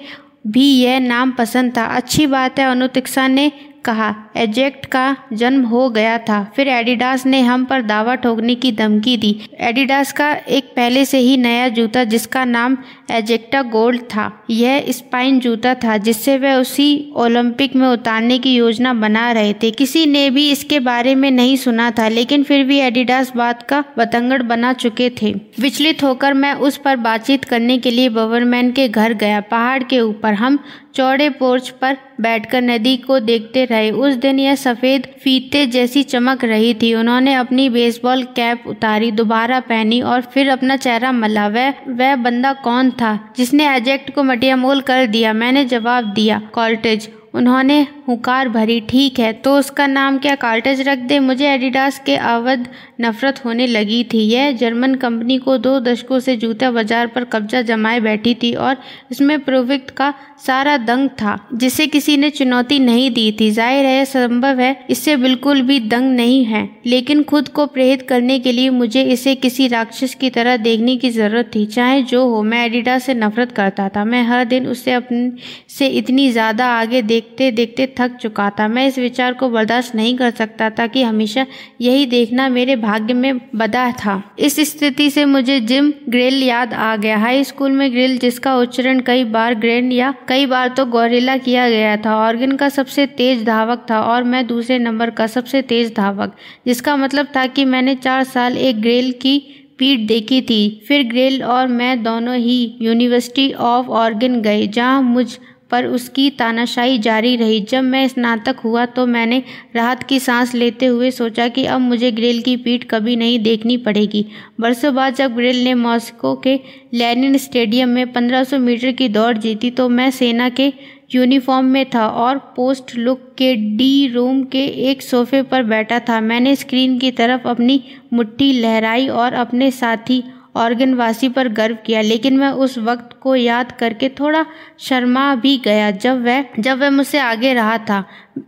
भी यह नाम पसंद था। अच्छी बात है अनुतिक्षा ने कहा, एजेक्ट का जन्म हो गया था। फिर एडिडास ने हम पर दावा ठोकने की धमकी दी। एडिडास का एक पहले से ही नया जूता जिसका नाम एजेक्टा गोल्ड था। यह स्पाइन जूता था, जिससे वह उसी ओलंपिक में उतारने की योजना बना रहे थे। किसी ने भी इसके बारे में नहीं सुना था, लेकिन फिर भी एडिडास बात का बतंगड़ बना चुके थे। विचलित होकर मैं उस पर बातचीत करने के लिए गवर्नमेंट के घर गया। पहाड़ के ऊपर हम चौड़े पोर्च पर बैठकर नदी को देखते रहे। उस दिन यह सफ़ेद फीते जैसी चमक रही थी। उन्होंने अपनी बेसबॉल कैप उतारी, दोबारा पहनी और फिर अपना चेहरा मला वह वह बंदा कौन था जिसने एजेक्ट को मटियामोल कर दिया? मैंने जवाब दिया, कॉल्टेज। उन्होंने, हुकार भरी, ठीक है तो उसका नाम क्या कार्टेज रख दे? मुझे एडिडास के अवध नफरत होने लगी थी। यह जर्मन कंपनी को दो दशकों से जूता बाज़ार पर कब्जा जमाए बैठी थी और इसमें प्रोविक्ट का सारा दंग था, जिसे किसी ने चुनौती नहीं दी थी। ज़ाहिर है संभव है, इससे बिल्कुल भी दंग नहीं है, लेकिन खुद को प्रेरित करने के लिए मुझे इसे किसी राक्षस की तरह देखने की ज़रूरत थी। चाहे जो हो, मैं एडिडास से नफरत करता था। मैं हर दिन उससे अपने से इतनी ज़्यादा आगे देखते देखते थक चुका था। मैं इस विचार को बर्दाश्त नहीं कर सकता था कि हमेशा यही देखना मेरे भाग्य में बदा था। इस स्थिति से मुझे जिम ग्रिल याद आ गया। हाई स्कूल में ग्रिल जिसका उच्चारण कई बार ग्रैंड या कई बार तो गौरेला किया गया था। ऑर्गन का सबसे तेज धावक था और मैं दूसरे नंबर का सबसे तेज धावक, जिसका मतलब था कि मैंने चार साल एक ग्रेल की पीठ देखी थी। फिर ग्रेल और मैं दोनों ही यूनिवर्सिटी ऑफ़ ऑर्गन गए, जहाँ मुझ पर उसकी तानाशाही जारी रही। जब मैं स्नातक हुआ तो मैंने राहत की सांस लेते हुए सोचा कि अब मुझे ग्रिल की पीठ कभी नहीं देखनी पड़ेगी। बरसों बाद जब ग्रिल ने मॉस्को के लेनिन स्टेडियम में 1500 मीटर की दौड़ जीती तो मैं सेना के यूनिफॉर्म में था और पोस्ट लुक के डी रूम के एक सोफे पर बैठा था। मैंने स्क्रीन की तरफ़ अपनी मुट्ठी लहराई और अपने साथी ऑर्गनवासी पर गर्व किया, लेकिन मैं उस वक्त को याद करके थोड़ा शर्मा भी गया जब वह जब वह मुझसे आगे रहा था,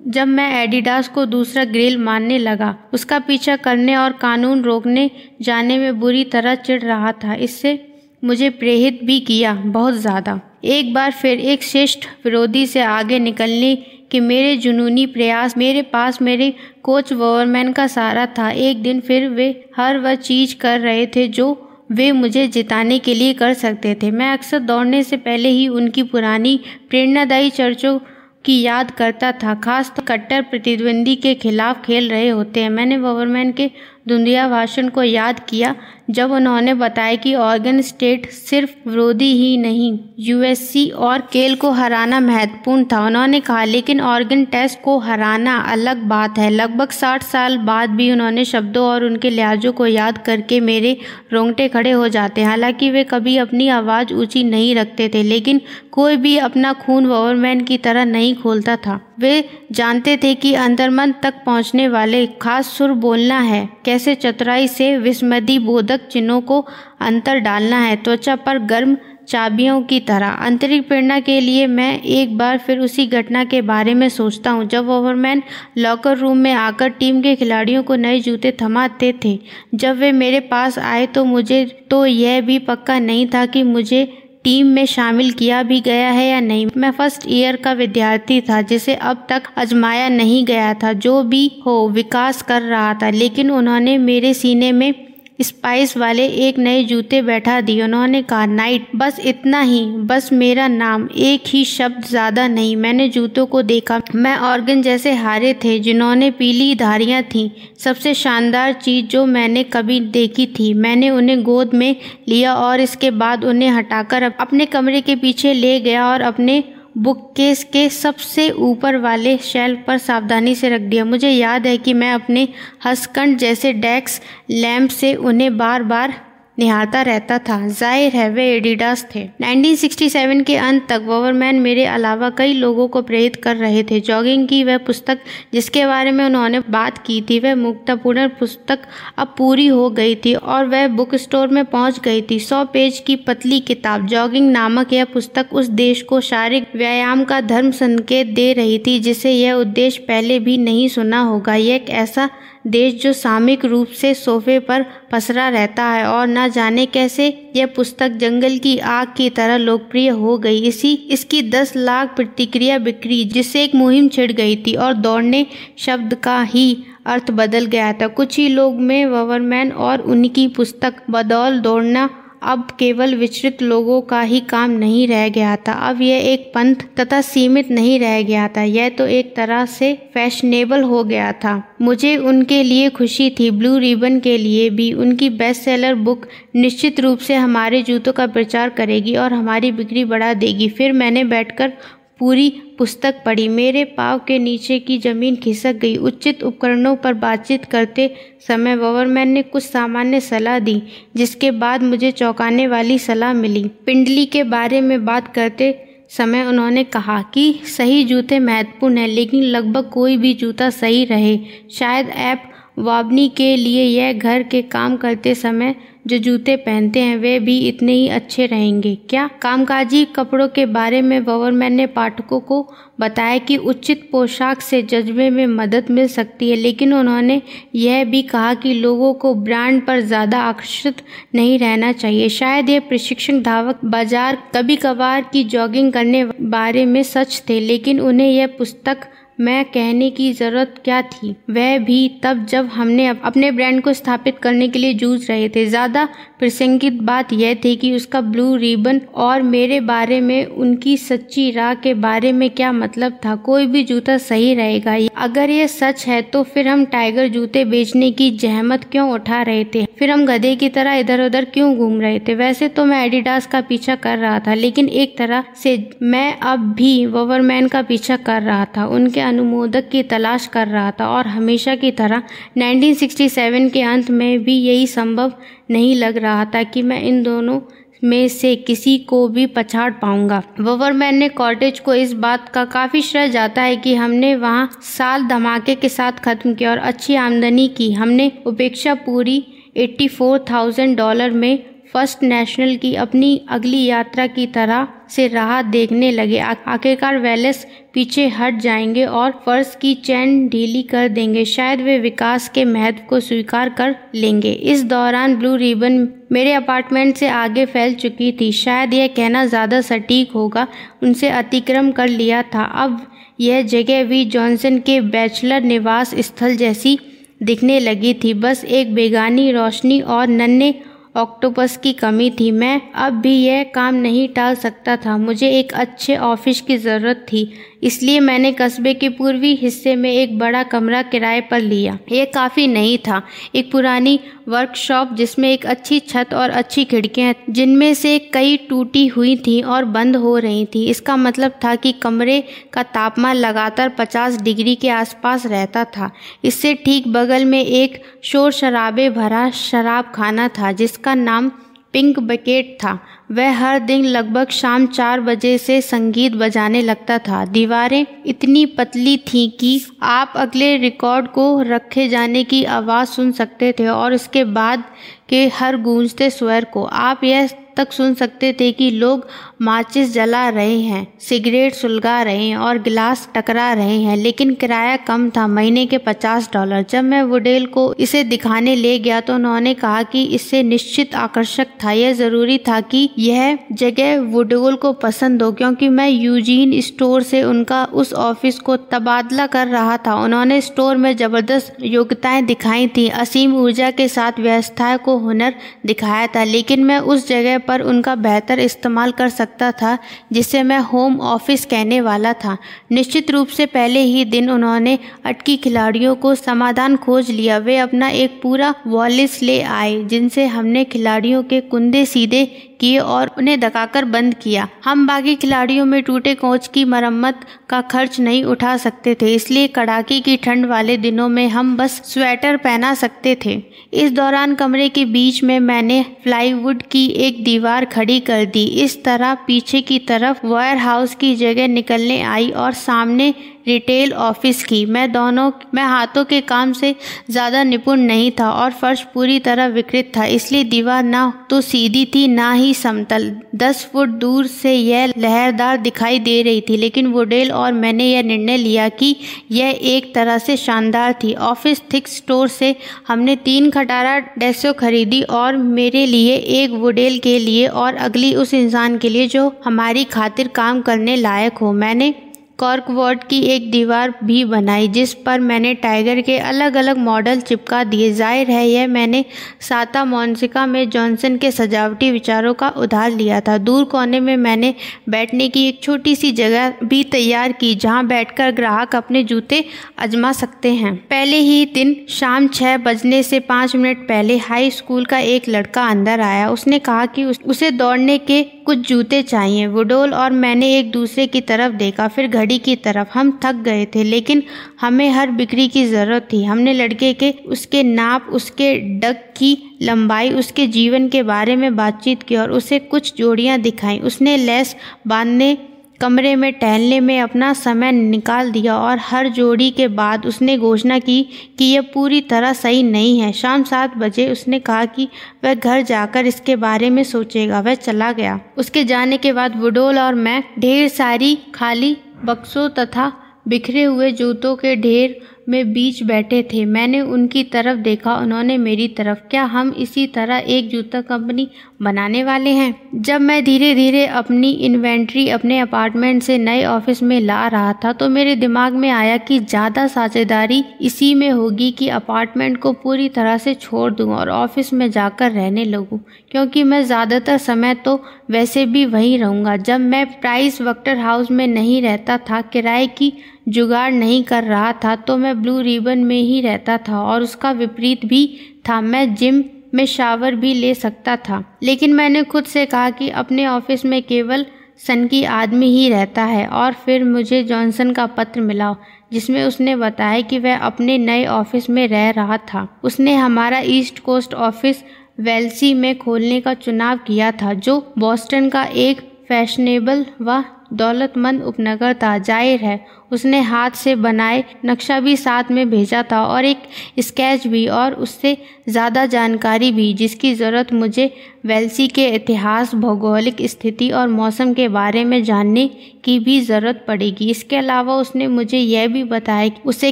जब मैं एडिडास को दूसरा ग्रिल मानने लगा। उसका पीछा करने और कानून रोकने जाने में बुरी तरह चिढ़ रहा था। इससे मुझे प्रेरित भी किया बहुत ज़्यादा। एक बार फिर एक श्रेष्ठ विरोधी से आगे निकलने कि मेरे जुनूनी प्रयास, मेरे पास मेरे कोच वोवरमैन का सहारा था। एक दिन फिर वे हर वह चीज़ कर रहे थे जो वे मुझे जिताने के लिए कर सकते थे। मैं अक्सर दौड़ने से पहले ही उनकी पुरानी, प्रेरणादायी चर्चों की याद करता था खास तो कट्टर प्रतिद्वंदी के खिलाफ खेल रहे होते हैं। मैंने गवर्नमेंट के धुंधिया भाषण को याद किया जब उन्होंने बताया कि ऑर्गन स्टेट सिर्फ़ विरोधी ही नहीं यूएससी और केल को हराना महत्वपूर्ण था। उन्होंने कहा, लेकिन ऑर्गन टेस्ट को हराना अलग बात है। लगभग साठ साल बाद भी उन्होंने शब्दों और उनके लिहाजों को याद करके मेरे रोंगटे खड़े हो जाते हैं। हालाँकि वे कभी अपनी आवाज़ ऊँची नहीं रखते थे, लेकिन कोई भी अपना खून वॉवरमैन की तरह नहीं खोलता था। वे जानते थे कि अंतर्मन तक पहुँचने वाले खास सुर बोलना है। कैसे चतुराई से विस्मदी बोधक चिन्हों को अंतर डालना है? त्वचा पर गर्म चाबियों की तरह। आंतरिक प्रेरणा के लिए मैं एक बार फिर उसी घटना के बारे में सोचता हूँ। जब ओवरमैन लॉकर रूम में आकर टीम के खिलाड़ियों को नए जूते थमाते थे, जब वे मेरे पास आए तो मुझे तो यह भी पक्का नहीं था कि मुझे टीम में शामिल किया भी गया है या नहीं? मैं फ़र्स्ट ईयर का विद्यार्थी था, जिसे अब तक अजमाया नहीं गया था। जो भी हो, विकास कर रहा था, लेकिन उन्होंने मेरे सीने में स्पाइस वाले एक नए जूते बैठा दिए। उन्होंने कहा, नाइट, बस इतना ही। बस मेरा नाम, एक ही शब्द ज़्यादा नहीं। मैंने जूतों को देखा। मैं ऑर्गन जैसे हारे थे, जिन्होंने पीली धारियाँ थीं। सबसे शानदार चीज़ जो मैंने कभी देखी थी, मैंने उन्हें गोद में लिया और इसके बाद उन्हें हटाकर अपने कमरे के पीछे ले गया और अपने बुक केस के सबसे ऊपर वाले शेल्फ पर सावधानी से रख दिया। मुझे याद है कि मैं अपने हसकंड जैसे डेस्क लैम्प से उन्हें बार बार निहारता रहता था। ज़ाहिर है, वे एडिडास थे। 1967 के अंत तक वोवरमैन मेरे अलावा कई लोगों को प्रेरित कर रहे थे। जॉगिंग की वह पुस्तक जिसके बारे में उन्होंने बात की थी, वह मुक्तापूर्ण पुस्तक अब पूरी हो गई थी और वह बुक स्टोर में पहुँच गई थी। सौ पेज की पतली किताब, जॉगिंग नामक यह पुस्तक उस देश को शारीरिक व्यायाम का धर्म संकेत दे रही थी, जिसे यह उद्देश्य पहले भी नहीं सुना होगा। यह एक ऐसा देश जो सामिक रूप से सोफे पर पसरा रहता है और न जाने कैसे यह पुस्तक जंगल की आग की तरह लोकप्रिय हो गई। इसी, इसकी दस लाख प्रतिक्रिया बिक्री, जिससे एक मुहिम छिड़ गई थी और दौड़ने शब्द का ही अर्थ बदल गया था। कुछ ही लोग में ववरमैन और उनकी पुस्तक, बदौल दौड़ना अब केवल विचलित लोगों का ही काम नहीं रह गया था। अब यह एक पंथ तथा सीमित नहीं रह गया था। यह तो एक तरह से फैशनेबल हो गया था। मुझे उनके लिए खुशी थी। ब्लू रिबन के लिए भी उनकी बेस्ट सेलर बुक निश्चित रूप से हमारे जूतों का प्रचार करेगी और हमारी बिक्री बढ़ा देगी। फिर मैंने बैठकर पूरी पुस्तक पढ़ी। मेरे पाव के नीचे की ज़मीन खिसक गई। उचित उपकरणों पर बातचीत करते समय वॉवरमैन ने कुछ सामान्य सलाह दी, जिसके बाद मुझे चौंकाने वाली सलाह मिली। पिंडली के बारे में बात करते समय उन्होंने कहा कि सही जूते महत्वपूर्ण हैं, लेकिन लगभग कोई भी जूता सही रहे। शायद ऐप वाबनी के लिए यह घर के काम करते समय जो जूते पहनते हैं, वे भी इतने ही अच्छे रहेंगे। क्या कामकाजी कपड़ों के बारे में गवर्नमेंट ने पाठकों को बताया कि उचित पोशाक से जज्बे में मदद मिल सकती है, लेकिन उन्होंने यह भी कहा कि लोगों को ब्रांड पर ज़्यादा आकर्षित नहीं रहना चाहिए। शायद यह प्रशिक्षण धावक बाज़ार कभी कभार की जॉगिंग करने बारे में सच थे, लेकिन उन्हें यह पुस्तक मैं कहने की ज़रूरत क्या थी? वह भी तब जब हमने अपने ब्रांड को स्थापित करने के लिए जूझ रहे थे। ज़्यादा प्रसंगित बात यह थी कि उसका ब्लू रिबन और मेरे बारे में, उनकी सच्ची राह के बारे में क्या मतलब था? कोई भी जूता सही रहेगा। अगर ये सच है तो फिर हम टाइगर जूते बेचने की जहमत क्यों उठा रहे थे? फिर हम गधे की तरह इधर उधर क्यों घूम रहे थे? वैसे तो मैं एडिडास का पीछा कर रहा था, लेकिन एक तरह से मैं अब भी वोवरमैन का पीछा कर रहा था। उनके अनुमोदक की तलाश कर रहा था और हमेशा की तरह 1967 के अंत में भी यही संभव नहीं लग रहा था कि मैं इन दोनों में से किसी को भी पछाड़ पाऊँगा। वोवरमैन ने कॉटेज को इस बात का काफ़ी श्रेय जाता है कि हमने वहाँ साल धमाके के साथ ख़त्म किया और अच्छी आमदनी की। हमने उपेक्षा पूरी 84,000 डॉलर में फ़र्स्ट नेशनल की अपनी अगली यात्रा की तरह से राह देखने लगे। आखिरकार वेलेस पीछे हट जाएँगे और फर्श की चैन ढीली कर देंगे। शायद वे विकास के महत्व को स्वीकार कर लेंगे। इस दौरान ब्लू रिबन मेरे अपार्टमेंट से आगे फैल चुकी थी। शायद यह कहना ज़्यादा सटीक होगा, उनसे अतिक्रम कर लिया था। अब यह जगह वी जॉनसन के बैचलर निवास स्थल जैसी दिखने लगी थी। बस एक बेगानी रोशनी और नन्हे ऑक्टोपस की कमी थी। मैं अब भी यह काम नहीं टाल सकता था। मुझे एक अच्छे ऑफ़िस की ज़रूरत थी। इसलिए मैंने कस्बे के पूर्वी हिस्से में एक बड़ा कमरा किराए पर लिया। यह काफ़ी नहीं था। एक पुरानी वर्कशॉप जिसमें एक अच्छी छत और अच्छी खिड़कियाँ जिनमें से कई टूटी हुई थी और बंद हो रही थी। इसका मतलब था कि कमरे का तापमान लगातार 50 डिग्री के आसपास रहता था। इससे ठीक बगल में एक शोर शराबे भरा शराब खाना था जिसका नाम पिंक बकेट था, वह हर दिन लगभग शाम चार बजे से संगीत बजाने लगता था। दीवारें इतनी पतली थीं कि आप अगले रिकॉर्ड को रखे जाने की आवाज़ सुन सकते थे और इसके बाद के हर गूंजते स्वर को। आप यह तक सुन सकते थे कि लोग माचिस जला रहे हैं, सिगरेट सुलगा रहे हैं और गिलास टकरा रहे हैं, लेकिन किराया कम था, महीने के पचास डॉलर। जब मैं वुडेल को इसे दिखाने ले गया तो उन्होंने कहा कि इससे निश्चित आकर्षक था। यह ज़रूरी था कि यह जगह वुडेल को पसंद हो, क्योंकि मैं यूजीन स्टोर से उनका उस ऑफ़िस को तबादला कर रहा था। उन्होंने स्टोर में ज़बरदस्त योग्यताएँ दिखाई थी, असीम ऊर्जा के साथ व्यवस्था को हुनर दिखाया था, लेकिन मैं उस जगह पर उनका बेहतर इस्तेमाल कर सकता था, जिसे मैं होम ऑफ़िस कहने वाला था। निश्चित रूप से पहले ही दिन उन्होंने अटकी खिलाड़ियों को समाधान खोज लिया। वे अपना एक पूरा वॉलिस ले आए, जिनसे हमने खिलाड़ियों के कुंदे सीधे किए और उन्हें दकाकर बंद किया। हम बाकी खिलाड़ियों में टूटे कोच की मरम्मत का खर्च नहीं उठा सकते थे, इसलिए कड़ाके की ठंड वाले दिनों में हम बस स्वेटर पहना सकते थे। इस दौरान कमरे के बीच में मैंने प्लाईवुड की एक दीवार खड़ी कर दी। इस तरह पीछे की तरफ़ वायर हाउस की जगह निकलने आई और सामने रिटेल ऑफ़िस की। मैं दोनों, मैं हाथों के काम से ज़्यादा निपुण नहीं था और फर्श पूरी तरह विकृत था, इसलिए दीवार ना तो सीधी थी, ना ही समतल। दस फुट दूर से यह लहरदार दिखाई दे रही थी, लेकिन वुडेल और मैंने यह निर्णय लिया कि यह एक तरह से शानदार थी। ऑफ़िस थिक स्टोर से हमने तीन खटारा डेस्को खरीदी और मेरे लिए एक वुडेल के लिए और अगली उस इंसान के लिए जो हमारी खातिर काम करने लायक हो। मैंने कॉर्कवॉर्ड की एक दीवार भी बनाई जिस पर मैंने टाइगर के अलग अलग मॉडल चिपका दिए। ज़ाहिर है यह मैंने साता मोनसिका में जॉनसन के सजावटी विचारों का उधार लिया था। दूर कोने में मैंने बैठने की एक छोटी सी जगह भी तैयार की जहाँ बैठकर ग्राहक अपने जूते आजमा सकते हैं। पहले ही दिन शाम छः बजने से पाँच मिनट पहले हाई स्कूल का एक लड़का अंदर आया। उसने कहा कि उस, उसे दौड़ने के कुछ जूते चाहिए। वुडोल और मैंने एक दूसरे की तरफ़ देखा। फिर घड़ी की तरफ़। हम थक गए थे, लेकिन हमें हर बिक्री की ज़रूरत थी। हमने लड़के के, उसके नाप, उसके डग की लंबाई, उसके जीवन के बारे में बातचीत की और उसे कुछ जोड़ियाँ दिखाई। उसने लेस बांधने कमरे में टहलने में अपना समय निकाल दिया और हर जोड़ी के बाद उसने घोषणा की कि यह पूरी तरह सही नहीं है। शाम सात बजे उसने कहा कि वह घर जाकर इसके बारे में सोचेगा। वह चला गया। उसके जाने के बाद बुडोल और मैं ढेर सारी खाली बक्सों तथा बिखरे हुए जूतों के ढेर में बीच बैठे थे। मैंने उनकी तरफ़ देखा, उन्होंने मेरी तरफ़, क्या हम इसी तरह एक जूता कंपनी बनाने वाले हैं? जब मैं धीरे धीरे अपनी इन्वेंट्री अपने अपार्टमेंट से नए ऑफ़िस में ला रहा था तो मेरे दिमाग में आया कि ज़्यादा साझेदारी इसी में होगी कि अपार्टमेंट को पूरी तरह से छोड़ दूँ और ऑफ़िस में जाकर रहने लगूँ, क्योंकि मैं ज़्यादातर समय तो वैसे भी वहीं रहूँगा। जब मैं प्राइस वक्टर हाउस में नहीं रहता था, किराए की जुगाड़ नहीं कर रहा था तो मैं ब्लू रिबन में ही रहता था और उसका विपरीत भी था। मैं जिम में शावर भी ले सकता था, लेकिन मैंने खुद से कहा कि अपने ऑफ़िस में केवल सन की आदमी ही रहता है और फिर मुझे जॉनसन का पत्र मिला, जिसमें उसने बताया कि वह अपने नए ऑफ़िस में रह रहा था। उसने हमारा ईस्ट कोस्ट ऑफ़िस वेल्सी में खोलने का चुनाव किया था, जो बॉस्टन का एक फैशनेबल व दौलतमंद उपनगर था। ज़ाहिर है उसने हाथ से बनाए नक्शा भी साथ में भेजा था और एक स्केच भी और उससे ज़्यादा जानकारी भी, जिसकी ज़रूरत मुझे वेल्सी के इतिहास, भौगोलिक स्थिति और मौसम के बारे में जानने की भी ज़रूरत पड़ेगी। इसके अलावा उसने मुझे यह भी बताया कि उसे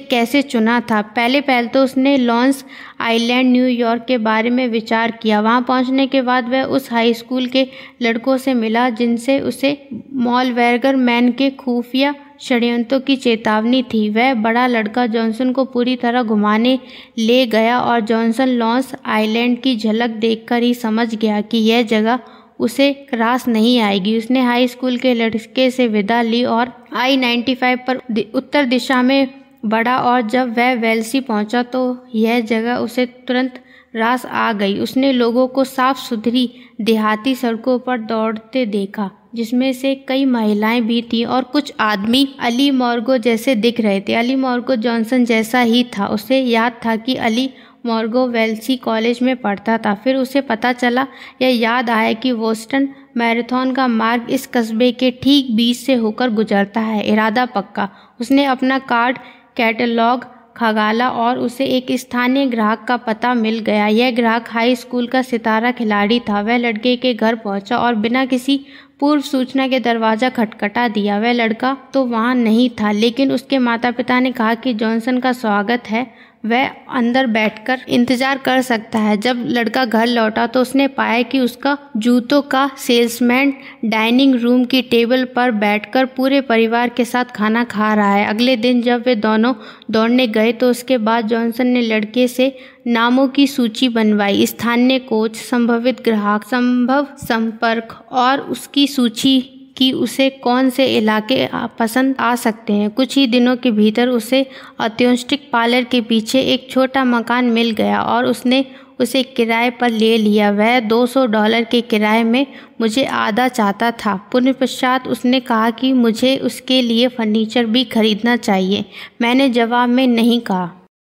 कैसे चुना था। पहले पहले तो उसने लॉन्स आइलैंड न्यूयॉर्क के बारे में विचार किया। वहाँ पहुँचने के बाद वह उस हाई स्कूल के लड़कों से मिला, जिनसे उसे मॉलवेरगर मैन के खुफिया षड्यंत्रों की चेतावनी थी। वह बड़ा लड़का जॉनसन को पूरी तरह घुमाने ले गया और जॉनसन लॉन्स आइलैंड की झलक देखकर ही समझ गया कि यह जगह उसे क्रास नहीं आएगी। उसने हाई स्कूल के लड़के से विदा ली और आई नाइन्टी फाइव पर उत्तर दिशा में बढ़ा और जब वह वेल्सी पहुँचा तो यह जगह उसे तुरंत रास आ गई। उसने लोगों को साफ़ सुथरी देहाती सड़कों पर दौड़ते देखा। जिसमें से कई महिलाएँ भी थीं और कुछ आदमी अली मॉर्गो जैसे दिख रहे थे। अली मॉर्गो जॉनसन जैसा ही था। उसे याद था कि अली मॉर्गो वेल्सी कॉलेज में पढ़ता था। फिर उसे पता चला या याद आया कि वोस्टन मैराथन का मार्ग इस कस्बे के ठीक बीच से होकर गुजरता है। इरादा पक्का। उसने अपना कार्ड, कैटलॉग, खगाला और उसे एक स्थानीय ग्राहक का पता मिल गया। यह ग्राहक हाई स्कूल का सितारा खिलाड़ी था। वह लड़के के घर पहुँचा और बिना किसी पूर्व सूचना के दरवाज़ा खटखटा दिया। वह लड़का तो वहाँ नहीं था, लेकिन उसके माता पिता ने कहा कि जॉनसन का स्वागत है। वह अंदर बैठकर इंतज़ार कर सकता है। जब लड़का घर लौटा तो उसने पाया कि उसका जूतों का सेल्समैन डाइनिंग रूम की टेबल पर बैठकर पूरे परिवार के साथ खाना खा रहा है। अगले दिन जब वे दोनों दौड़ने गए तो उसके बाद जॉनसन ने लड़के से नामों की सूची बनवाई। स्थानीय कोच, संभवित ग्राहक, संभव संपर्क और उसकी सूची कि उसे कौन से इलाके पसंद आ सकते हैं। कुछ ही दिनों के भीतर उसे औद्योगिक पार्लर के पीछे एक छोटा मकान मिल गया और उसने उसे किराए पर ले लिया। वह 200 डॉलर के किराए में मुझे आधा चाहता था। पुनर्पश्चात उसने कहा कि मुझे उसके लिए फर्नीचर भी खरीदना चाहिए। मैंने जवाब में नहीं कहा।